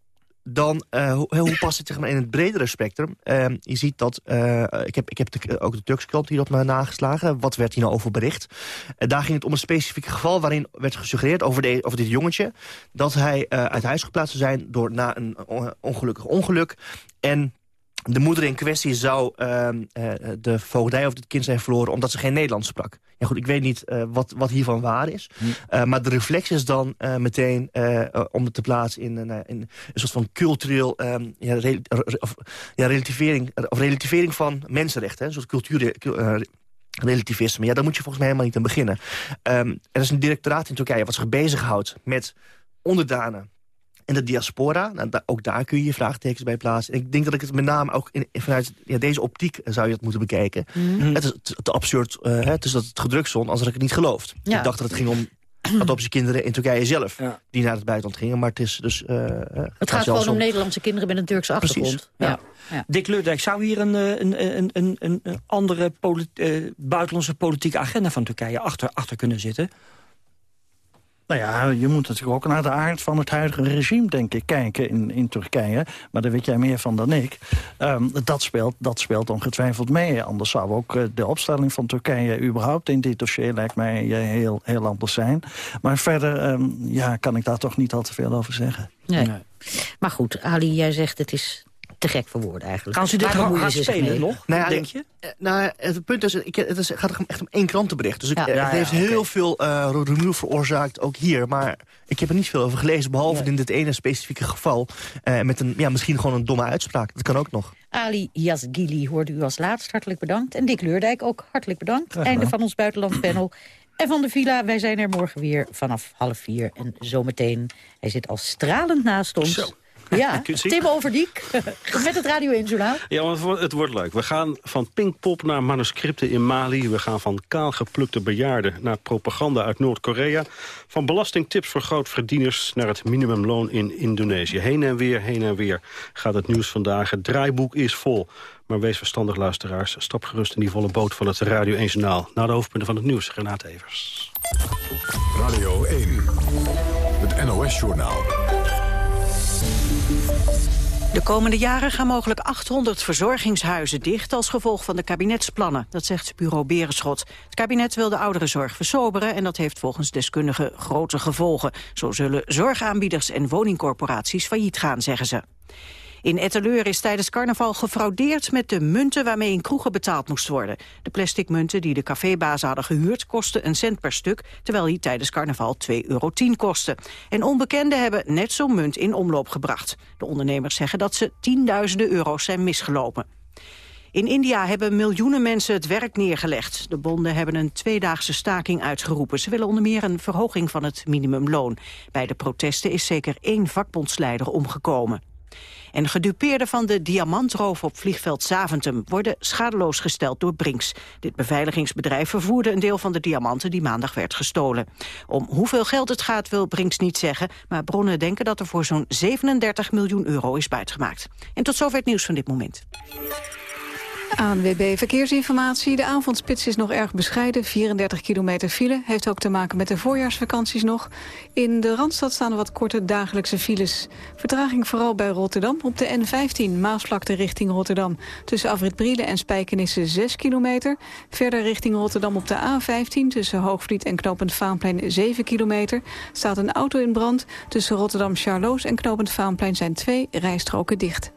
dan, uh, hoe, hoe past het zeg maar, in het bredere spectrum? Uh, je ziet dat, uh, ik heb, ik heb de, ook de Turkse krant hier op me nageslagen. Wat werd hier nou over bericht? daar ging het om een specifiek geval waarin werd gesuggereerd over, de, over dit jongetje... dat hij uit huis geplaatst zou zijn door na een ongelukkig ongeluk... en de moeder in kwestie zou uh, de voogdij over het kind zijn verloren... omdat ze geen Nederlands sprak. Ja goed, ik weet niet uh, wat, wat hiervan waar is. Uh, maar de reflex is dan meteen om het te plaatsen in, in, een soort van cultureel... Um, ja, re, of, ja, relativering, of relativering van mensenrechten. Hè, een soort cultuur... relativisme. Ja, daar moet je volgens mij helemaal niet aan beginnen. Um, er is een directoraat in Turkije wat zich bezighoudt met onderdanen en de diaspora, nou, da ook daar kun je je vraagtekens bij plaatsen. En ik denk dat ik het met name ook in, vanuit ja, deze optiek zou je het moeten bekijken. Mm. Het is te absurd, uh, het is dat het gedrukt stond als ik het niet geloofd. Ja. Ik dacht dat het ging om adoptiekinderen in Turkije zelf... Ja. die naar het buitenland gingen, maar het is dus... Uh, het gaat gewoon om Nederlandse kinderen met een Turkse achtergrond. Ja. Ja. Dick Leurdijk, zou hier een, een, een, een, een andere politi uh, buitenlandse politieke agenda van Turkije achter, achter kunnen zitten? Nou ja, je moet natuurlijk ook naar de aard van het huidige regime, denk ik, kijken in, in Turkije. Maar daar weet jij meer van dan ik. Um, dat, speelt, dat speelt ongetwijfeld mee. Anders zou ook uh, de opstelling van Turkije überhaupt in dit dossier, lijkt mij, uh, heel, heel anders zijn. Maar verder um, ja, kan ik daar toch niet al te veel over zeggen. Nee. nee. Maar goed, Ali, jij zegt het is te gek voor woorden eigenlijk. Gaan ze dit hard spelen nog, nou ja, denk je? Eh, nou, het punt is, ik, het is, gaat echt om één krantenbericht. Dus ik, ja. het ja, heeft heel veel uh, rumoer veroorzaakt, ook hier. Maar ik heb er niet veel over gelezen, behalve in dit ene specifieke geval. Uh, met een, ja, misschien gewoon een domme uitspraak. Dat kan ook nog. Ali Yazgili hoorde u als laatst. Hartelijk bedankt. En Dick Leurdijk ook hartelijk bedankt. Einde van ons buitenlandpanel. En van de villa, wij zijn er morgen weer vanaf half vier. En zometeen, hij zit al stralend naast ons... Zo. Ja, [LAUGHS] Tim Overdiek [LAUGHS] met het Radio 1 Journaal. Ja, want het wordt leuk. We gaan van Pinkpop naar manuscripten in Mali. We gaan van kaalgeplukte bejaarden naar propaganda uit Noord-Korea. Van belastingtips voor grootverdieners naar het minimumloon in Indonesië. Heen en weer, heen en weer gaat het nieuws vandaag. Het draaiboek is vol. Maar wees verstandig, luisteraars. Stap gerust in die volle boot van het Radio 1 Journaal. Na de hoofdpunten van het nieuws, Renate Evers. Radio 1, het NOS-journaal. De komende jaren gaan mogelijk 800 verzorgingshuizen dicht als gevolg van de kabinetsplannen. Dat zegt bureau Berenschot. Het kabinet wil de ouderenzorg versoberen en dat heeft volgens deskundigen grote gevolgen. Zo zullen zorgaanbieders en woningcorporaties failliet gaan, zeggen ze. In Etteleur is tijdens carnaval gefraudeerd met de munten waarmee in kroegen betaald moest worden. De plastic munten die de cafébazen hadden gehuurd kosten een cent per stuk, terwijl die tijdens carnaval 2,10 euro kostte. En onbekenden hebben net zo'n munt in omloop gebracht. De ondernemers zeggen dat ze tienduizenden euro's zijn misgelopen. In India hebben miljoenen mensen het werk neergelegd. De bonden hebben een tweedaagse staking uitgeroepen. Ze willen onder meer een verhoging van het minimumloon. Bij de protesten is zeker één vakbondsleider omgekomen. En gedupeerden van de diamantroof op vliegveld Zaventem worden schadeloos gesteld door Brinks. Dit beveiligingsbedrijf vervoerde een deel van de diamanten die maandag werd gestolen. Om hoeveel geld het gaat wil Brinks niet zeggen, maar bronnen denken dat er voor zo'n 37 miljoen euro is buitgemaakt. En tot zover het nieuws van dit moment. ANWB Verkeersinformatie. De avondspits is nog erg bescheiden. 34 kilometer file. Heeft ook te maken met de voorjaarsvakanties nog. In de Randstad staan wat korte dagelijkse files. Vertraging vooral bij Rotterdam. Op de N15 Maasvlakte richting Rotterdam. Tussen Afrit Brielen en Spijkenisse 6 kilometer. Verder richting Rotterdam op de A15. Tussen Hoogvliet en Knopend Vaanplein 7 kilometer. Staat een auto in brand. Tussen Rotterdam-Charloes en Knopend Vaanplein zijn twee rijstroken dicht.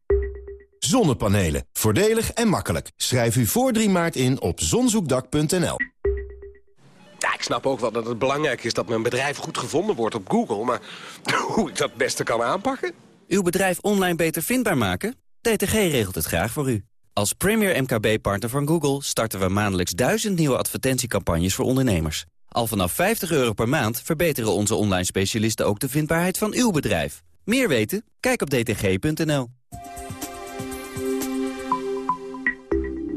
Zonnepanelen. Voordelig en makkelijk. Schrijf u voor 3 maart in op zonzoekdak.nl. Ja, ik snap ook wel dat het belangrijk is dat mijn bedrijf goed gevonden wordt op Google. Maar [LAUGHS] hoe ik dat het beste kan aanpakken? Uw bedrijf online beter vindbaar maken? DTG regelt het graag voor u. Als premier MKB-partner van Google starten we maandelijks duizend nieuwe advertentiecampagnes voor ondernemers. Al vanaf 50 euro per maand verbeteren onze online specialisten ook de vindbaarheid van uw bedrijf. Meer weten? Kijk op dtg.nl.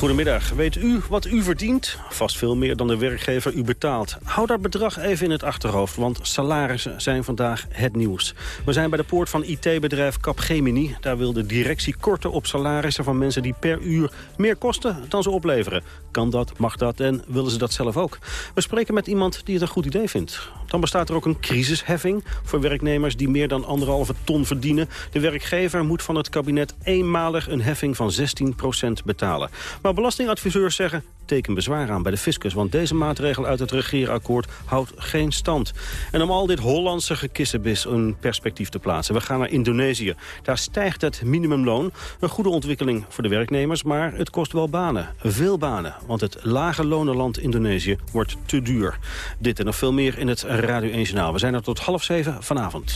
Goedemiddag. Weet u wat u verdient? Vast veel meer dan de werkgever u betaalt. Hou dat bedrag even in het achterhoofd, want salarissen zijn vandaag het nieuws. We zijn bij de poort van IT-bedrijf Capgemini. Daar wil de directie korten op salarissen van mensen die per uur meer kosten dan ze opleveren. Kan dat, mag dat en willen ze dat zelf ook? We spreken met iemand die het een goed idee vindt. Dan bestaat er ook een crisisheffing voor werknemers die meer dan anderhalve ton verdienen. De werkgever moet van het kabinet eenmalig een heffing van 16% betalen. Maar belastingadviseurs zeggen, teken bezwaar aan bij de fiscus... want deze maatregel uit het regeerakkoord houdt geen stand. En om al dit Hollandse gekissenbis een perspectief te plaatsen... we gaan naar Indonesië. Daar stijgt het minimumloon. Een goede ontwikkeling voor de werknemers, maar het kost wel banen. Veel banen, want het lage lonenland Indonesië wordt te duur. Dit en nog veel meer in het Radio 1 Journaal. We zijn er tot half zeven vanavond.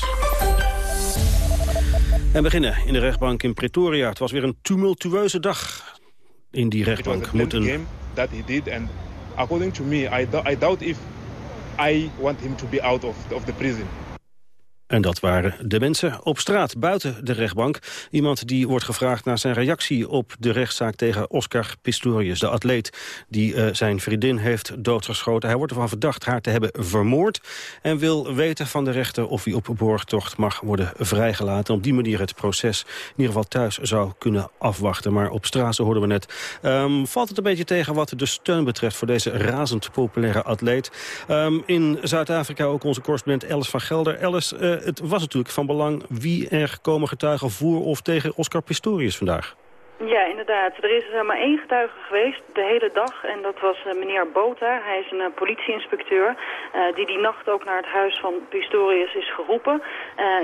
En beginnen in de rechtbank in Pretoria. Het was weer een tumultueuze dag in die rechtbank. Moet een game that he did and according to me I, I doubt if I want him to be out of, of the prison. En dat waren de mensen op straat, buiten de rechtbank. Iemand die wordt gevraagd naar zijn reactie op de rechtszaak tegen Oscar Pistorius. De atleet die uh, zijn vriendin heeft doodgeschoten. Hij wordt ervan verdacht haar te hebben vermoord. En wil weten van de rechter of hij op borgtocht mag worden vrijgelaten. Op die manier het proces in ieder geval thuis zou kunnen afwachten. Maar op straat, zo hoorden we net, um, valt het een beetje tegen wat de steun betreft... voor deze razend populaire atleet. Um, in Zuid-Afrika ook onze correspondent Alice van Gelder. Uh, het was natuurlijk van belang wie er komen getuigen voor of tegen Oscar Pistorius vandaag. Ja, inderdaad. Er is maar één getuige geweest de hele dag en dat was uh, meneer Bota. Hij is een uh, politieinspecteur uh, die die nacht ook naar het huis van Pistorius is geroepen.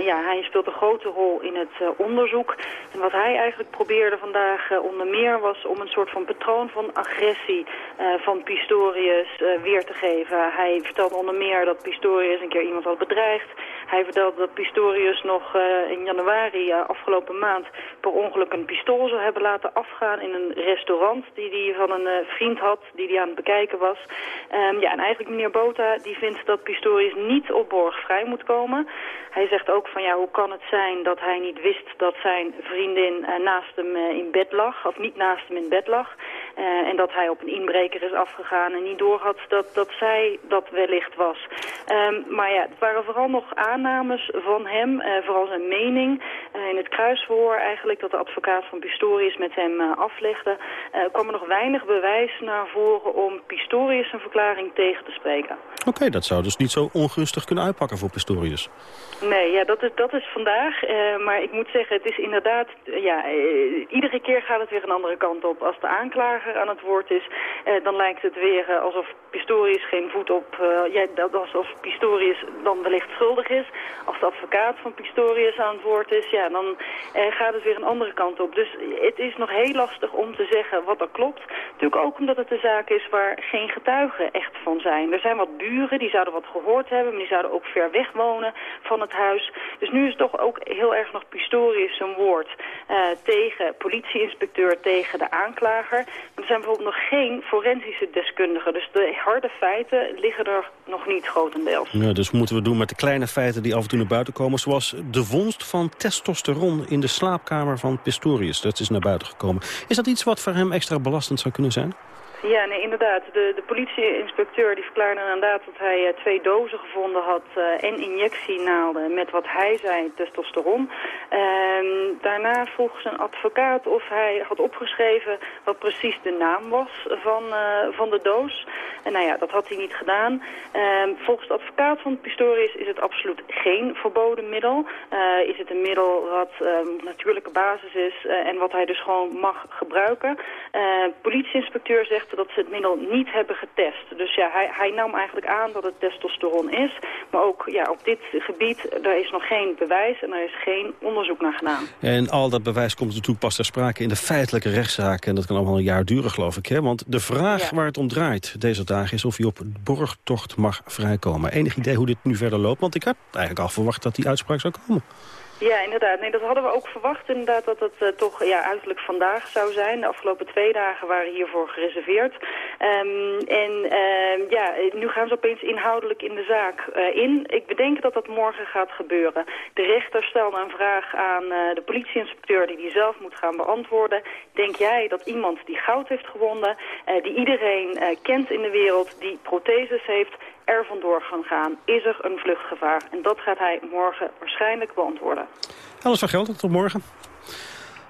ja, hij speelt een grote rol in het onderzoek. En wat hij eigenlijk probeerde vandaag onder meer was om een soort van patroon van agressie van Pistorius weer te geven. Hij vertelde onder meer dat Pistorius een keer iemand had bedreigd. Hij vertelde dat Pistorius nog in januari afgelopen maand per ongeluk een pistool zou hebben laten afgaan in een restaurant die hij van een uh, vriend had, die hij aan het bekijken was. Um, ja, en eigenlijk meneer Bota, die vindt dat Pistorius niet op borg vrij moet komen. Hij zegt ook van ja, hoe kan het zijn dat hij niet wist dat zijn vriendin naast hem in bed lag, of niet naast hem in bed lag. Uh, en dat hij op een inbreker is afgegaan en niet doorhad dat, dat zij dat wellicht was. Um, maar ja, het waren vooral nog aannames van hem, uh, vooral zijn mening. Uh, in het kruisverhoor eigenlijk dat de advocaat van Pistorius met hem aflegde... Kwam er nog weinig bewijs naar voren om Pistorius een verklaring tegen te spreken. Oké, okay, dat zou dus niet zo ongunstig kunnen uitpakken voor Pistorius. Nee, ja, dat is, dat is vandaag. Maar ik moet zeggen, het is inderdaad... Ja, iedere keer gaat het weer een andere kant op. Als de aanklager aan het woord is, uh, dan lijkt het weer alsof Pistorius geen voet op... ja, dat alsof Pistorius dan wellicht schuldig is. Als de advocaat van Pistorius aan het woord is, ja, dan gaat het weer een andere kant op. Dus het is nog heel lastig om te zeggen wat er klopt. Natuurlijk ook omdat het een zaak is waar geen getuigen echt van zijn. Er zijn wat buren, die zouden wat gehoord hebben, maar die zouden ook ver weg wonen van het huis. Dus nu is toch ook heel erg nog Pistorius zijn woord tegen politieinspecteur, tegen de aanklager. Er zijn bijvoorbeeld nog geen forensische deskundigen. Dus de harde feiten liggen er nog niet grotendeels. Ja, dus moeten we doen met de kleine feiten die af en toe naar buiten komen. Zoals de vondst van testosteron in de slaapkamer van Pistorius. Dat is naar buiten gekomen. Is dat iets wat voor hem extra belastend zou kunnen zijn? Ja, nee, inderdaad. De, de politieinspecteur die verklaarde inderdaad dat hij uh, twee dozen gevonden had uh, en injectienaalden met wat hij zei testosteron. Uh, daarna vroeg zijn advocaat of hij had opgeschreven wat precies de naam was van, uh, van de doos. En nou ja, dat had hij niet gedaan. Ehm, volgens de advocaat van Pistorius is het absoluut geen verboden middel. is het een middel wat ehm, natuurlijke basis is en wat hij dus gewoon mag gebruiken. politieinspecteur zegt dat ze het middel niet hebben getest. Dus ja, hij, hij nam eigenlijk aan dat het testosteron is. Maar ook ja, op dit gebied, daar is nog geen bewijs en er is geen onderzoek naar gedaan. En al dat bewijs komt natuurlijk pas ter sprake in de feitelijke rechtszaak. En dat kan allemaal een jaar duren, geloof ik. Hè? Want de vraag ja. waar het om draait deze dagen is of hij op borgtocht mag vrijkomen. Enig idee hoe dit nu verder loopt? Want ik had eigenlijk al verwacht dat die uitspraak zou komen. Ja, inderdaad. Nee, dat hadden we ook verwacht inderdaad dat het uh, toch ja, uiterlijk vandaag zou zijn. De afgelopen twee dagen waren hiervoor gereserveerd. Um, en uh, ja, nu gaan ze opeens inhoudelijk in de zaak uh, in. Ik bedenk dat dat morgen gaat gebeuren. De rechter stelde een vraag aan uh, de politieinspecteur die die zelf moet gaan beantwoorden. Denk jij dat iemand die goud heeft gewonnen, die iedereen kent in de wereld, die protheses heeft, er vandoor gaan gaan? Is er een vluchtgevaar? En dat gaat hij morgen waarschijnlijk beantwoorden. Alles van geld, tot morgen.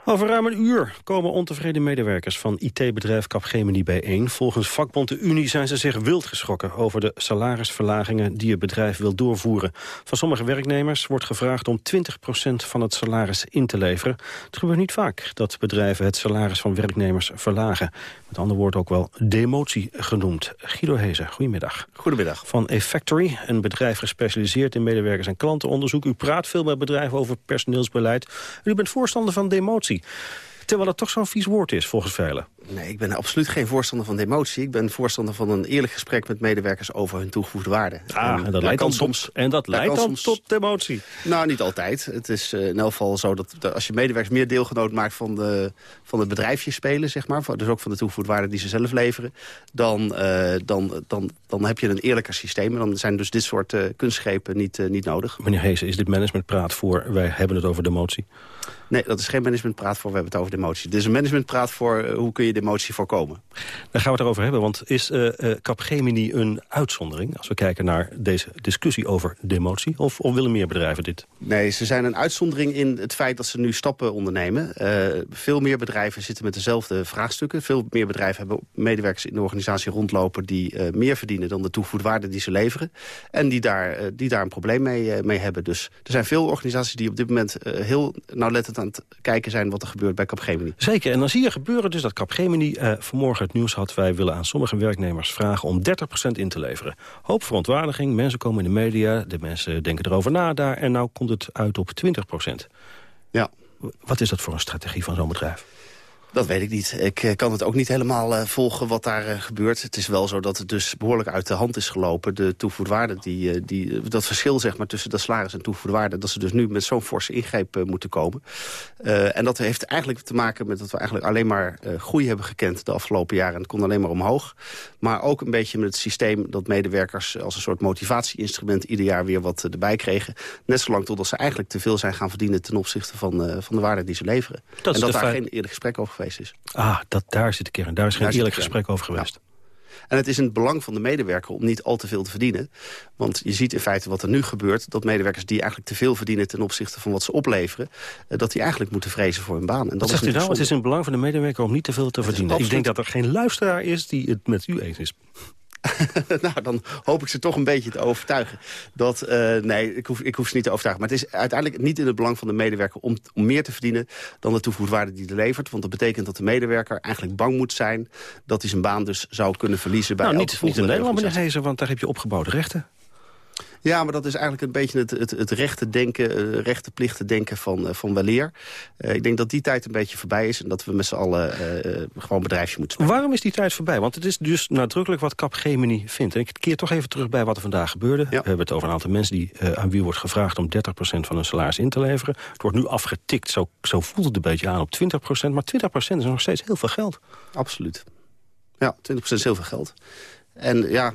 Over ruim een uur komen ontevreden medewerkers van IT-bedrijf Capgemini bijeen. Volgens vakbond de Unie zijn ze zich wild geschrokken over de salarisverlagingen die het bedrijf wil doorvoeren. Van sommige werknemers wordt gevraagd om 20% van het salaris in te leveren. Het gebeurt niet vaak dat bedrijven het salaris van werknemers verlagen. Met andere woorden ook wel demotie genoemd. Guido Hezen, goedemiddag. Goedemiddag. Van Effectory, een bedrijf gespecialiseerd in medewerkers- en klantenonderzoek. U praat veel met bedrijven over personeelsbeleid. U bent voorstander van demotie. Terwijl het toch zo'n vies woord is, volgens velen. Nee, ik ben absoluut geen voorstander van demotie. Ik ben voorstander van een eerlijk gesprek met medewerkers over hun toegevoegde waarde. Ah, en, dat leidt dan soms, en dat leidt dan soms, tot demotie. Nou, niet altijd. Het is uh, in elk geval zo dat, als je medewerkers meer deelgenoot maakt van, de, van het bedrijfje spelen, zeg maar, dus ook van de toegevoegde waarde die ze zelf leveren, dan, uh, dan, dan, dan heb je een eerlijker systeem. En dan zijn dus dit soort uh, kunstgrepen niet, niet nodig. Meneer Heesen, is dit managementpraat voor wij hebben het over demotie? Nee, dat is geen managementpraat voor, we hebben het over demotie. Dit is een managementpraat voor uh, hoe kun je demotie voorkomen. Daar gaan we het erover hebben, want is uh, Capgemini een uitzondering... als we kijken naar deze discussie over demotie? Of, of willen meer bedrijven dit? Nee, ze zijn een uitzondering in het feit dat ze nu stappen ondernemen. veel meer bedrijven zitten met dezelfde vraagstukken. Veel meer bedrijven hebben medewerkers in de organisatie rondlopen... die meer verdienen dan de toegevoegde waarde die ze leveren. En die daar, die daar een probleem mee, mee hebben. Dus er zijn veel organisaties die op dit moment heel nauwlettend aan het kijken zijn wat er gebeurt bij Capgemini. Zeker, en dan zie je gebeuren dus dat Capgemini uh, vanmorgen het nieuws had... wij willen aan sommige werknemers vragen om 30% in te leveren. Hoop verontwaardiging, mensen komen in de media... de mensen denken erover na daar en nou komt het uit op 20%. Ja. Wat is dat voor een strategie van zo'n bedrijf? Dat weet ik niet. Ik eh, kan het ook niet helemaal uh, volgen wat daar uh, gebeurt. Het is wel zo dat het dus behoorlijk uit de hand is gelopen. De toevoegde die, die, dat verschil zeg maar, tussen de salaris en toegevoegde waarde... dat ze dus nu met zo'n forse ingreep moeten komen. en dat heeft eigenlijk te maken met dat we eigenlijk alleen maar groei hebben gekend... de afgelopen jaren. En het kon alleen maar omhoog. Maar ook een beetje met het systeem dat medewerkers... als een soort motivatieinstrument ieder jaar weer wat erbij kregen. Net zolang totdat ze eigenlijk te veel zijn gaan verdienen... ten opzichte van, van de waarde die ze leveren. Dat en dat daar geen eerlijk gesprek over is. Ah, dat, daar zit de kern. Daar is geen eerlijk gesprek over geweest. En het is in het belang van de medewerker om niet al te veel te verdienen. Want je ziet in feite wat er nu gebeurt... dat medewerkers die eigenlijk te veel verdienen ten opzichte van wat ze opleveren... Eh, dat die eigenlijk moeten vrezen voor hun baan. En dat wat zegt u nou? Het is in het belang van de medewerker om niet te veel te verdienen. Ik denk dat er geen luisteraar is die het met u eens is. [LAUGHS] nou, dan hoop ik ze toch een beetje te overtuigen. Dat, uh, nee, ik hoef, ik hoef ze niet te overtuigen. Maar het is uiteindelijk niet in het belang van de medewerker... om, om meer te verdienen dan de toegevoegde waarde die hij levert. Want dat betekent dat de medewerker eigenlijk bang moet zijn... dat hij zijn baan dus zou kunnen verliezen bij nou, niet, niet in Nederland, meneer Hezen, want daar heb je opgebouwde rechten. Ja, maar dat is eigenlijk een beetje het, het, het rechte denken, uh, rechte plichten denken van, uh, van weleer. Uh, ik denk dat die tijd een beetje voorbij is en dat we met z'n allen gewoon bedrijfje moeten spelen. Waarom is die tijd voorbij? Want het is dus nadrukkelijk wat Capgemini vindt. En ik keer toch even terug bij wat er vandaag gebeurde. We hebben het over een aantal mensen die, aan wie wordt gevraagd om 30% van hun salaris in te leveren. Het wordt nu afgetikt, zo, zo voelt het een beetje aan, op 20%. Maar 20% is nog steeds heel veel geld. Absoluut. Ja, 20% is heel veel geld. En ja,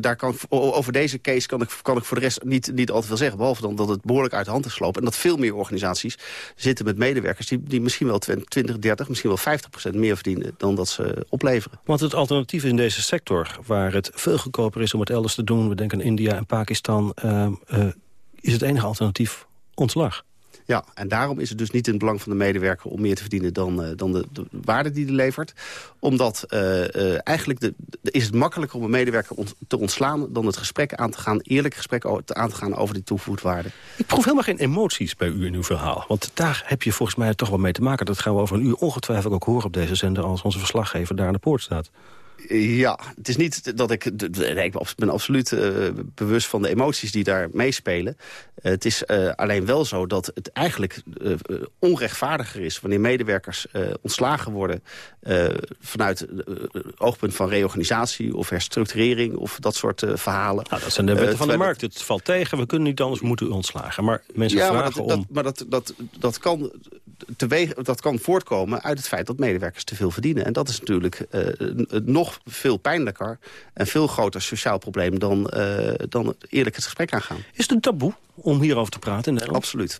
daar kan, over deze case kan ik, kan ik voor de rest niet, niet al veel zeggen. Behalve dan dat het behoorlijk uit de hand is gelopen. En dat veel meer organisaties zitten met medewerkers... die, die misschien wel 20, 30, misschien wel 50 procent meer verdienen... dan dat ze opleveren. Want het alternatief in deze sector... waar het veel goedkoper is om het elders te doen... we denken aan India en Pakistan... Uh, uh, is het enige alternatief ontslag. Ja, en daarom is het dus niet in het belang van de medewerker... om meer te verdienen dan, uh, dan de, de, waarde die hij levert. Omdat uh, uh, eigenlijk de, is het makkelijker om een medewerker te ontslaan... dan het gesprek aan te gaan, eerlijk gesprek aan te gaan over die toegevoegde waarde. Ik proef helemaal geen emoties bij u in uw verhaal. Want daar heb je volgens mij toch wel mee te maken. Dat gaan we over een uur ongetwijfeld ook horen op deze zender... als onze verslaggever daar aan de poort staat. Ja, het is niet dat ik... Ik ben absoluut uh, bewust van de emoties die daar meespelen. Uh, het is uh, alleen wel zo dat het eigenlijk onrechtvaardiger is... wanneer medewerkers ontslagen worden... vanuit het oogpunt van reorganisatie of herstructurering... of dat soort verhalen. Nou, dat zijn de wetten van de markt. Het valt tegen, we kunnen niet anders, moeten u ontslagen. Maar mensen ja, vragen maar dat, om... maar dat, dat, dat, kan teweeg, dat kan voortkomen uit het feit dat medewerkers te veel verdienen. En dat is natuurlijk nog veel pijnlijker en veel groter sociaal probleem dan, uh, dan eerlijk het gesprek aangaan. Is het een taboe om hierover te praten in Nederland? Absoluut.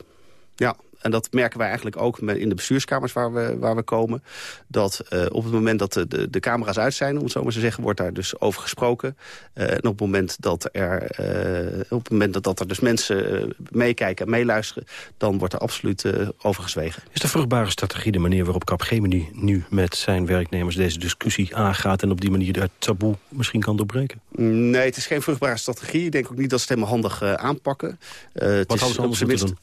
Ja, en dat merken wij eigenlijk ook in de bestuurskamers waar we, waar we komen. Dat uh, op het moment dat de, de, de, camera's uit zijn, om het zo maar te zeggen, wordt daar dus over gesproken. Uh, en op het moment dat er, uh, op het moment dat, dat er dus mensen meekijken en meeluisteren, dan wordt er absoluut over gezwegen. Is de vruchtbare strategie de manier waarop Capgemini nu met zijn werknemers deze discussie aangaat en op die manier het taboe misschien kan doorbreken? Nee, het is geen vruchtbare strategie. Ik denk ook niet dat ze het helemaal handig aanpakken. Wat hadden ze anders moeten doen?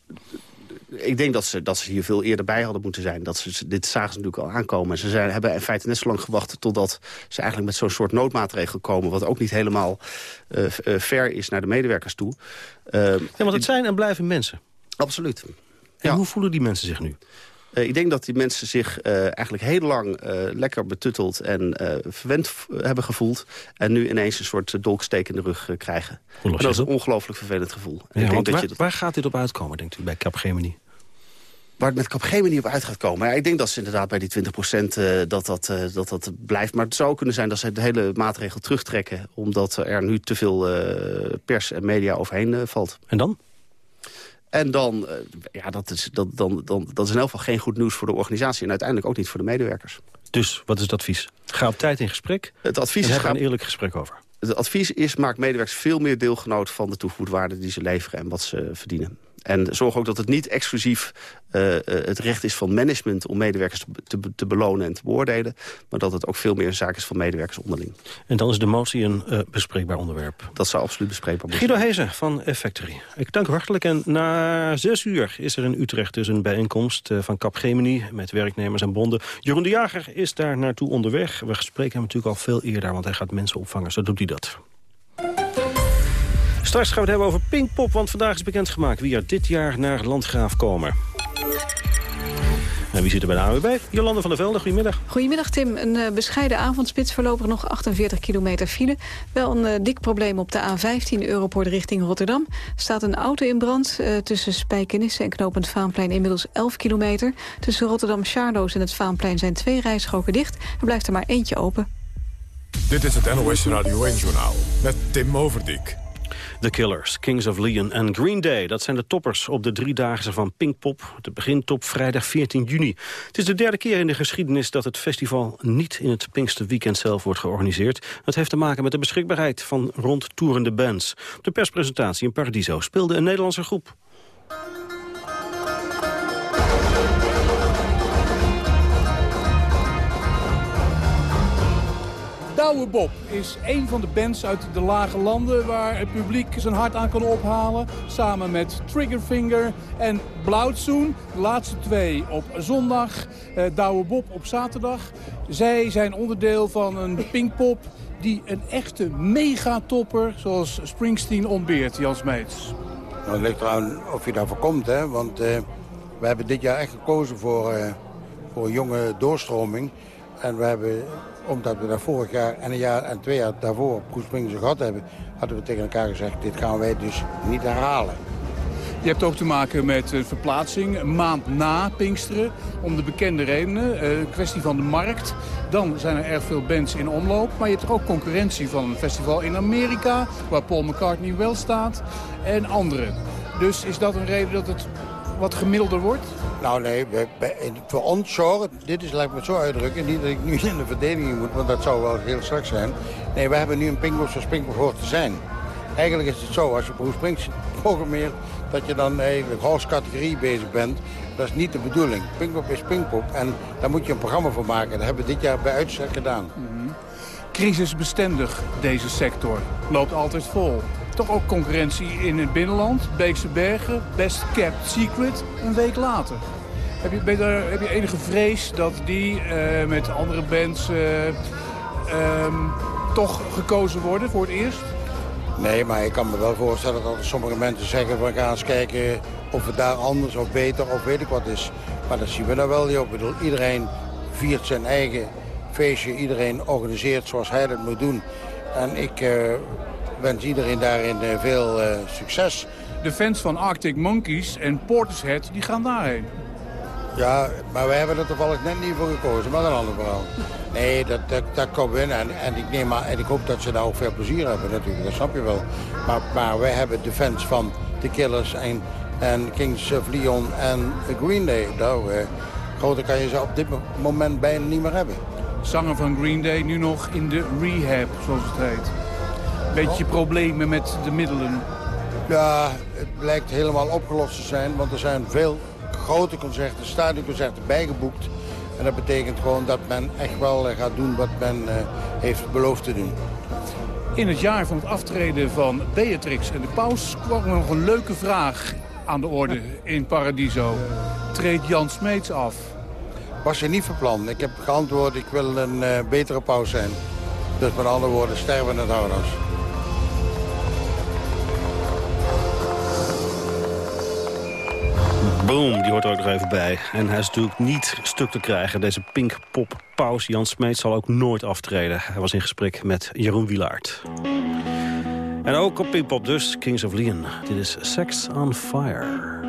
Ik denk dat ze, dat ze hier veel eerder bij hadden moeten zijn. Dat ze, dit zagen ze natuurlijk al aankomen. Ze zijn, hebben in feite net zo lang gewacht totdat ze eigenlijk met zo'n soort noodmaatregel komen... wat ook niet helemaal uh, fair is naar de medewerkers toe. Uh, ja, want het zijn en blijven mensen. Absoluut. En hoe voelen die mensen zich nu? Eh, ik denk dat die mensen zich eh, eigenlijk heel lang eh, lekker betutteld en verwend hebben gevoeld. En nu ineens een soort dolksteek in de rug krijgen. En dat is een ongelooflijk vervelend gevoel. Ja, ik denk dat waar, je waar gaat dit op uitkomen, denkt u, bij Capgemini? Waar het met Capgemini op uit gaat komen. Ja, ik denk dat ze inderdaad bij die 20 procent dat, dat, dat dat blijft. Maar het zou kunnen zijn dat ze de hele maatregel terugtrekken... omdat er nu te veel pers en media overheen valt. En dan? En dan, ja, dat is, dat, dan, dan, dat is in elk geval geen goed nieuws voor de organisatie... en uiteindelijk ook niet voor de medewerkers. Dus, wat is het advies? Ga op tijd in gesprek het advies en is, een eerlijk gesprek over. Het advies is, maak medewerkers veel meer deelgenoot van de toevoegde die ze leveren en wat ze verdienen. En zorg ook dat het niet exclusief uh, het recht is van management... om medewerkers te, te, belonen en te beoordelen... maar dat het ook veel meer een zaak is van medewerkers onderling. En dan is de motie een uh, bespreekbaar onderwerp. Dat zou absoluut bespreekbaar worden. Guido Hezen van Factory. Ik dank u hartelijk. En na zes uur is er in Utrecht dus een bijeenkomst van Capgemini... met werknemers en bonden. Jeroen de Jager is daar naartoe onderweg. We spreken hem natuurlijk al veel eerder, want hij gaat mensen opvangen. Zo doet hij dat. Straks gaan we het hebben over Pinkpop, want vandaag is bekendgemaakt... wie er dit jaar naar Landgraaf komen. En wie zit er bij de AWB? Jolande van der Velde, goedemiddag. Goedemiddag Tim. Een uh, bescheiden avondspits voorlopig nog 48 kilometer file. Wel een uh, dik probleem op de A15 Europort richting Rotterdam. Staat een auto in brand uh, tussen Spijkenisse en Knopend Vaanplein inmiddels 11 kilometer. Tussen Rotterdam-Charloes en het Vaanplein zijn twee rijstroken dicht. Er blijft er maar eentje open. Dit is het NOS Radio 1-journaal met Tim Overdijk. The Killers, Kings of Leon en Green Day. Dat zijn de toppers op de driedaagse van Pinkpop. De begintop vrijdag 14 juni. Het is de derde keer in de geschiedenis dat het festival niet in het Pinksterweekend zelf wordt georganiseerd. Dat heeft te maken met de beschikbaarheid van rondtoerende bands. Op de perspresentatie in Paradiso speelde een Nederlandse groep. Douwe Bob is een van de bands uit de lage landen... waar het publiek zijn hart aan kan ophalen. Samen met Triggerfinger en Blauwtsoen. De laatste twee op zondag. Uh, Douwe Bob op zaterdag. Zij zijn onderdeel van een Pinkpop die een echte megatopper... zoals Springsteen ontbeert, Jan Smeets. Nou, het ligt eraan of je daarvoor komt, hè. Want uh, we hebben dit jaar echt gekozen voor, uh, voor jonge doorstroming... En we hebben omdat we dat vorig jaar en een jaar en twee jaar daarvoor op Koespringen gehad hebben... hadden we tegen elkaar gezegd, dit gaan wij dus niet herhalen. Je hebt ook te maken met een verplaatsing, een maand na Pinksteren. Om de bekende redenen, een eh, kwestie van de markt. Dan zijn er erg veel bands in omloop. Maar je hebt ook concurrentie van een festival in Amerika... waar Paul McCartney wel staat, en andere. Dus is dat een reden dat het wat gemiddelder wordt? Nou nee, voor ons dit is lijkt me zo uitdrukken, niet dat ik nu in de verdediging moet, want dat zou wel heel slecht zijn. Nee, we hebben nu een Pinkpop zoals Pinkpop hoort te zijn. Eigenlijk is het zo, als je Bruce Springsteen programmeert, dat je dan eigenlijk categorie bezig bent. Dat is niet de bedoeling. Pinkpop is Pinkpop en daar moet je een programma voor maken. Dat hebben we dit jaar bij uitstek gedaan. Mm Crisisbestendig, deze sector. Loopt altijd vol toch ook concurrentie in het binnenland. Beekse Bergen, Best Kept Secret, een week later. Heb je, daar, heb je enige vrees dat die uh, met andere bands uh, um, toch gekozen worden voor het eerst? Nee, maar ik kan me wel voorstellen dat sommige mensen zeggen... we gaan eens kijken of het daar anders of beter of weet ik wat is. Maar dat zien we dan wel niet op. Ik bedoel, iedereen viert zijn eigen feestje. Iedereen organiseert zoals hij dat moet doen. En ik... Uh, wens iedereen daarin eh, veel eh, succes. De fans van Arctic Monkeys en Portishead die gaan daarheen. Ja, maar wij hebben er toevallig net niet voor gekozen, maar een ander verhaal. Nee, dat, dat, dat komt in en, en, ik neem maar, en ik hoop dat ze daar ook veel plezier hebben natuurlijk, dat snap je wel. Maar, maar wij hebben de fans van The Killers en, en Kings of Leon en Green Day. Nou, eh, groter kan je ze op dit moment bijna niet meer hebben. Zanger van Green Day nu nog in de rehab, zoals het heet beetje problemen met de middelen? Ja, het lijkt helemaal opgelost te zijn, want er zijn veel grote concerten, stadionconcerten bijgeboekt. En dat betekent gewoon dat men echt wel eh, gaat doen wat men uh, heeft beloofd te doen. In het jaar van het aftreden van Beatrix en de paus kwam er nog een leuke vraag aan de orde [LAUGHS] in Paradiso. Treedt Jan Smeets af? Was je niet van plan. Ik heb geantwoord, ik wil een uh, betere paus zijn. Dus met andere woorden, sterven het ouders. Boom, die hoort er ook nog even bij. En hij is natuurlijk niet stuk te krijgen. Deze pink pop paus Jan Smeet zal ook nooit aftreden. Hij was in gesprek met Jeroen Wilaert. En ook op Pinkpop dus, Kings of Leon. Dit is Sex on Fire.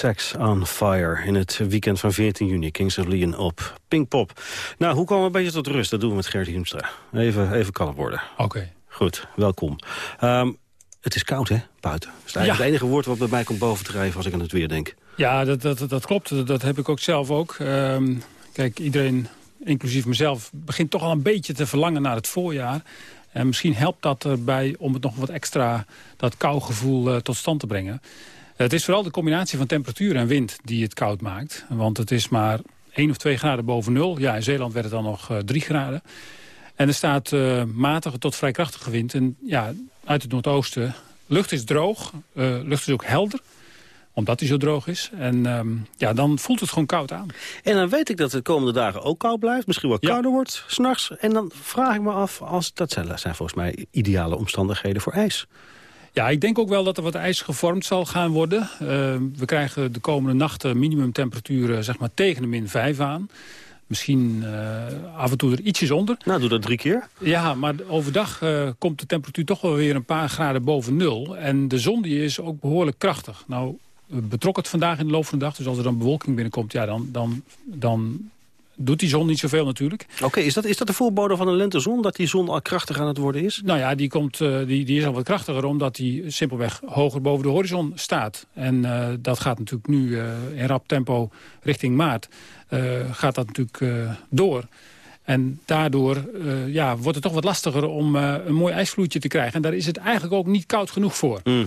Sex on Fire in het weekend van 14 juni. Kings of Leon op Pinkpop. Nou, hoe komen we een beetje tot rust? Dat doen we met Gert Hiemstra. Even, even kalm worden. Oké. Goed, welkom. Ehm, het is koud, hè, buiten. Dat is eigenlijk het enige woord wat bij mij komt bovendrijven als ik aan het weer denk. Ja, dat, dat, dat klopt. Dat, heb ik ook zelf ook. Ehm, kijk, iedereen, inclusief mezelf, begint toch al een beetje te verlangen naar het voorjaar. En misschien helpt dat erbij om het nog wat extra, dat kougevoel uh, tot stand te brengen. Het is vooral de combinatie van temperatuur en wind die het koud maakt. Want het is maar 1 of 2 graden boven nul. Ja, in Zeeland werd het dan nog uh, eh, 3 graden. En er staat uh, matige tot vrij krachtige wind. En ja, uit het noordoosten. Lucht is droog. Uh, lucht is ook helder omdat hij zo droog is. En um, ja, dan voelt het gewoon koud aan. En dan weet ik dat het de komende dagen ook koud blijft. Misschien wel kouder wordt, s'nachts. En dan vraag ik me af, als, dat zijn, zijn volgens mij ideale omstandigheden voor ijs. Ja, ik denk ook wel dat er wat ijs gevormd zal gaan worden. Uh, we krijgen de komende nachten minimumtemperaturen zeg maar, tegen de min 5 aan. Misschien uh, af en toe er ietsjes onder. Nou, doe dat drie keer. Ja, maar overdag uh, komt de temperatuur toch wel weer een paar graden boven nul. En de zon die is ook behoorlijk krachtig. Nou, betrok het vandaag in de loop van de dag. Dus als er dan bewolking binnenkomt, ja, dan, dan, dan doet die zon niet zoveel natuurlijk. Oké, is, dat, is dat de voorbode van een lentezon, dat die zon al krachtig aan het worden is? Nou ja, die, komt, uh, die, die is al wat krachtiger omdat die simpelweg hoger boven de horizon staat. En uh, dat gaat natuurlijk nu uh, in rap tempo richting maart. gaat dat natuurlijk door. En daardoor ja, wordt het toch wat lastiger om een mooi ijsvloedje te krijgen. En daar is het eigenlijk ook niet koud genoeg voor. Mm.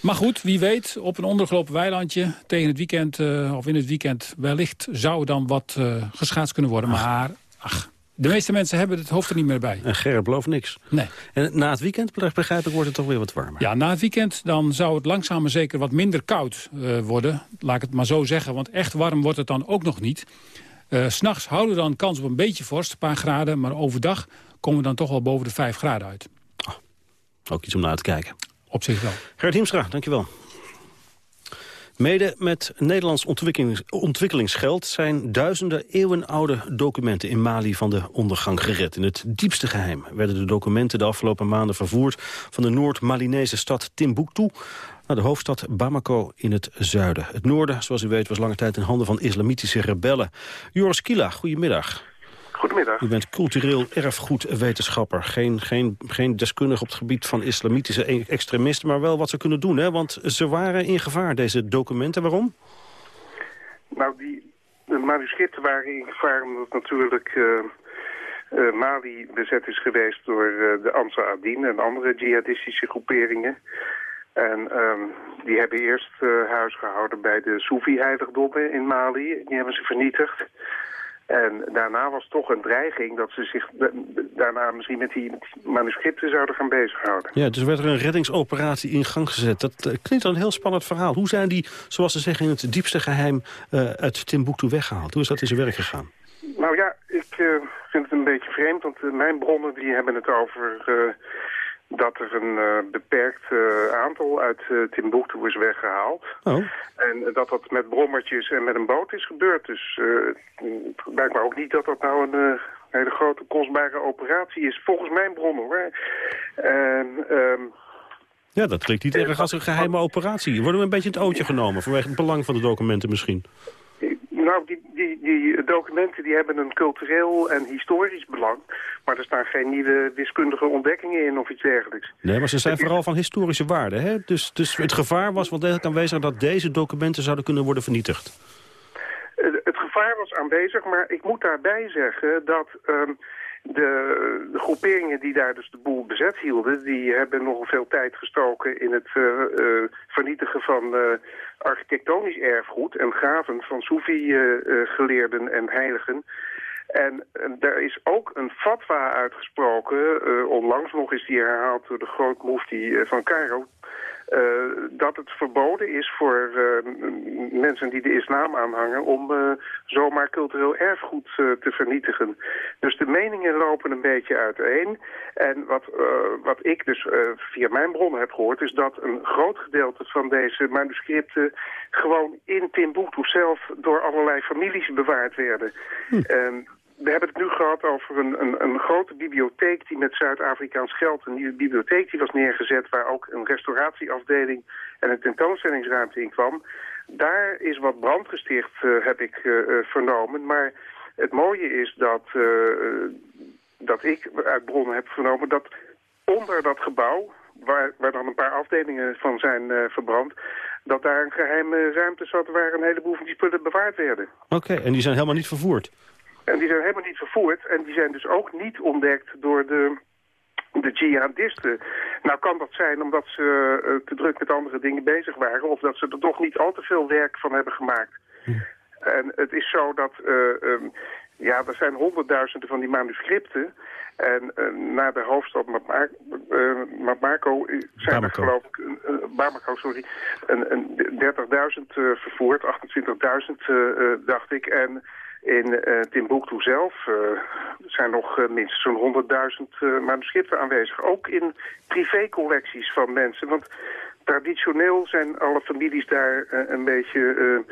Maar goed, wie weet, op een ondergelopen weilandje tegen het weekend, uh, of in het weekend, wellicht zou dan wat uh, geschaatst kunnen worden. Maar, ach, de meeste mensen hebben het hoofd er niet meer bij. En Gerrit belooft niks. Nee. En na het weekend, begrijp ik, wordt het toch weer wat warmer? Ja, na het weekend dan zou het langzaam maar zeker wat minder koud uh, worden. Laat ik het maar zo zeggen, want echt warm wordt het dan ook nog niet. Uh, S'nachts houden we dan kans op een beetje vorst, een paar graden. Maar overdag komen we dan toch wel boven de 5 graden uit. Oh, ook iets om naar te kijken. Op zich wel. Gert Hiemstra, dankjewel. Mede met Nederlands ontwikkelings ontwikkelingsgeld zijn duizenden eeuwenoude documenten in Mali van de ondergang gered. In het diepste geheim werden de documenten de afgelopen maanden vervoerd van de Noord-Malinese stad Timbuktu naar de hoofdstad Bamako in het zuiden. Het noorden, zoals u weet, was lange tijd in handen van islamitische rebellen. Joris Kila, goedemiddag. Goedemiddag. U bent cultureel erfgoedwetenschapper. Geen, geen, geen deskundige op het gebied van islamitische e- extremisten... maar wel wat ze kunnen doen, hè? Want ze waren in gevaar, deze documenten. Waarom? Nou, die de manuscripten waren in gevaar omdat natuurlijk... Uh, uh, Mali bezet is geweest door uh, de Ansar Adin en andere jihadistische groeperingen. En um, die hebben eerst huis gehouden bij de Soefi-heiligdommen in Mali. Die hebben ze vernietigd. En daarna was toch een dreiging dat ze zich daarna misschien met die manuscripten zouden gaan bezighouden. Ja, dus werd er een reddingsoperatie in gang gezet. Dat uh, klinkt al een heel spannend verhaal. Hoe zijn die, zoals ze zeggen, in het diepste geheim uh, uit Timbuktu weggehaald? Hoe is dat in zijn werk gegaan? Nou ja, ik uh, vind het een beetje vreemd, want mijn bronnen die hebben het over dat er een uh, beperkt uh, aantal uit uh, Timbuktu is weggehaald. Oh. En dat dat met brommertjes en met een boot is gebeurd. Dus het lijkt me ook niet dat dat nou een hele grote kostbare operatie is. Volgens mijn bronnen hoor. En, um, ja, dat klinkt niet erg als een geheime operatie. Worden we een beetje in het ootje genomen vanwege het belang van de documenten misschien? Nou, die, die, die documenten die hebben een cultureel en historisch belang. Maar er staan geen nieuwe wiskundige ontdekkingen in of iets dergelijks. Nee, maar ze zijn vooral van historische waarde. Hè? Dus, dus het gevaar was wel degelijk aanwezig dat deze documenten zouden kunnen worden vernietigd. Het gevaar was aanwezig, maar ik moet daarbij zeggen dat... Um, de, groeperingen die daar dus de boel bezet hielden... die hebben nogal veel tijd gestoken in het uh, uh, vernietigen van uh, architectonisch erfgoed... en graven van Soefi-geleerden en heiligen. En er is ook een fatwa uitgesproken, onlangs nog is die herhaald door de grootmoefti van Cairo... Uh, dat het verboden is voor uh, mensen die de islam aanhangen om uh, zomaar cultureel erfgoed te vernietigen. Dus de meningen lopen een beetje uiteen. En wat, wat ik dus via mijn bronnen heb gehoord is dat een groot gedeelte van deze manuscripten gewoon in Timbuktu zelf door allerlei families bewaard werden. Hm we hebben het nu gehad over een, een, een grote bibliotheek die met Zuid-Afrikaans geld, een nieuwe bibliotheek die was neergezet waar ook een restauratieafdeling en een tentoonstellingsruimte in kwam. Daar is wat brand gesticht, uh, heb ik uh, vernomen. Maar het mooie is dat, dat ik uit bronnen heb vernomen dat onder dat gebouw, waar, waar dan een paar afdelingen van zijn verbrand, dat daar een geheime ruimte zat waar een heleboel van die spullen bewaard werden. Oké, en die zijn helemaal niet vervoerd? En die zijn helemaal niet vervoerd. En die zijn dus ook niet ontdekt door de, de jihadisten. Nou kan dat zijn omdat ze uh, te druk met andere dingen bezig waren... of dat ze er toch niet al te veel werk van hebben gemaakt. Hm. En het is zo dat... Uh, um, ja, er zijn honderdduizenden van die manuscripten... En uh, naar de hoofdstad Bamako uh, zijn er geloof ik, Bamako, sorry, een, een 30.000 vervoerd, 28.000 dacht ik. En in uh, Timbuktu zelf uh, zijn nog uh, minstens zo'n 100.000 manuscripten aanwezig. Ook in privécollecties van mensen. Want traditioneel zijn alle families daar een beetje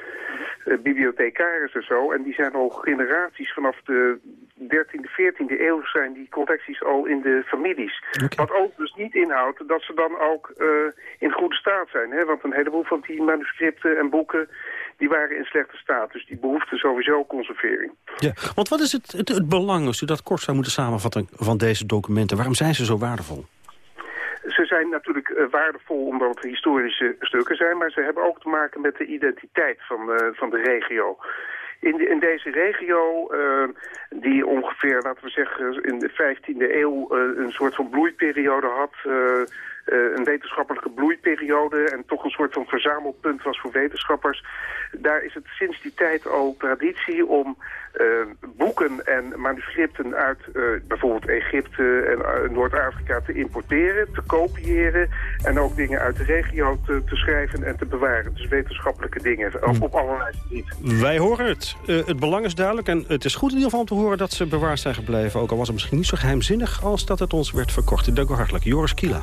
bibliothecaris en zo. En die zijn al generaties vanaf de 13e, 14e eeuw zijn die collecties al in de families. Wat ook dus niet inhoudt dat ze dan ook in goede staat zijn. Hè? Want een heleboel van die manuscripten en boeken die waren in slechte staat. Dus die behoeften sowieso conservering. Ja, want wat is het, het, het belang, als u dat kort zou moeten samenvatten, van deze documenten? Waarom zijn ze zo waardevol? Ze zijn natuurlijk uh, waardevol omdat het historische stukken zijn... maar ze hebben ook te maken met de identiteit van, uh, van de regio. In, de, in, deze regio, uh, die ongeveer, laten we zeggen, in de 15e eeuw een soort van bloeiperiode had uh, een wetenschappelijke bloeiperiode en toch een soort van verzamelpunt was voor wetenschappers. Daar is het sinds die tijd al traditie om uh, boeken en manuscripten uit uh, bijvoorbeeld Egypte en Noord-Afrika te importeren, te kopiëren en ook dingen uit de regio te, te schrijven en te bewaren. Dus wetenschappelijke dingen op, op allerlei gebieden. Wij horen het. het belang is duidelijk en het is goed in ieder geval om te horen dat ze bewaard zijn gebleven. Ook al was het misschien niet zo geheimzinnig als dat het ons werd verkocht. Dank u hartelijk. Joris Kila.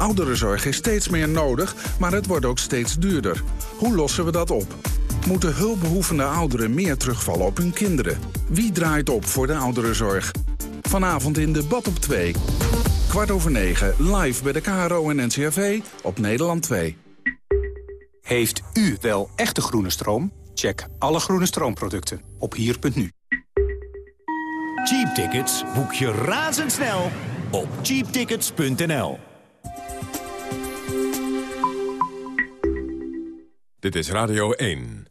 Ouderenzorg is steeds meer nodig, maar het wordt ook steeds duurder. Hoe lossen we dat op? Moeten hulpbehoevende ouderen meer terugvallen op hun kinderen? Wie draait op voor de ouderenzorg? Vanavond in debat op 2. Kwart over 9, live bij de KRO en NCRV op Nederland 2. Heeft u wel echte groene stroom? Check alle groene stroomproducten op hier.nu. Cheap tickets boek je razendsnel op cheaptickets.nl. Dit is Radio 1.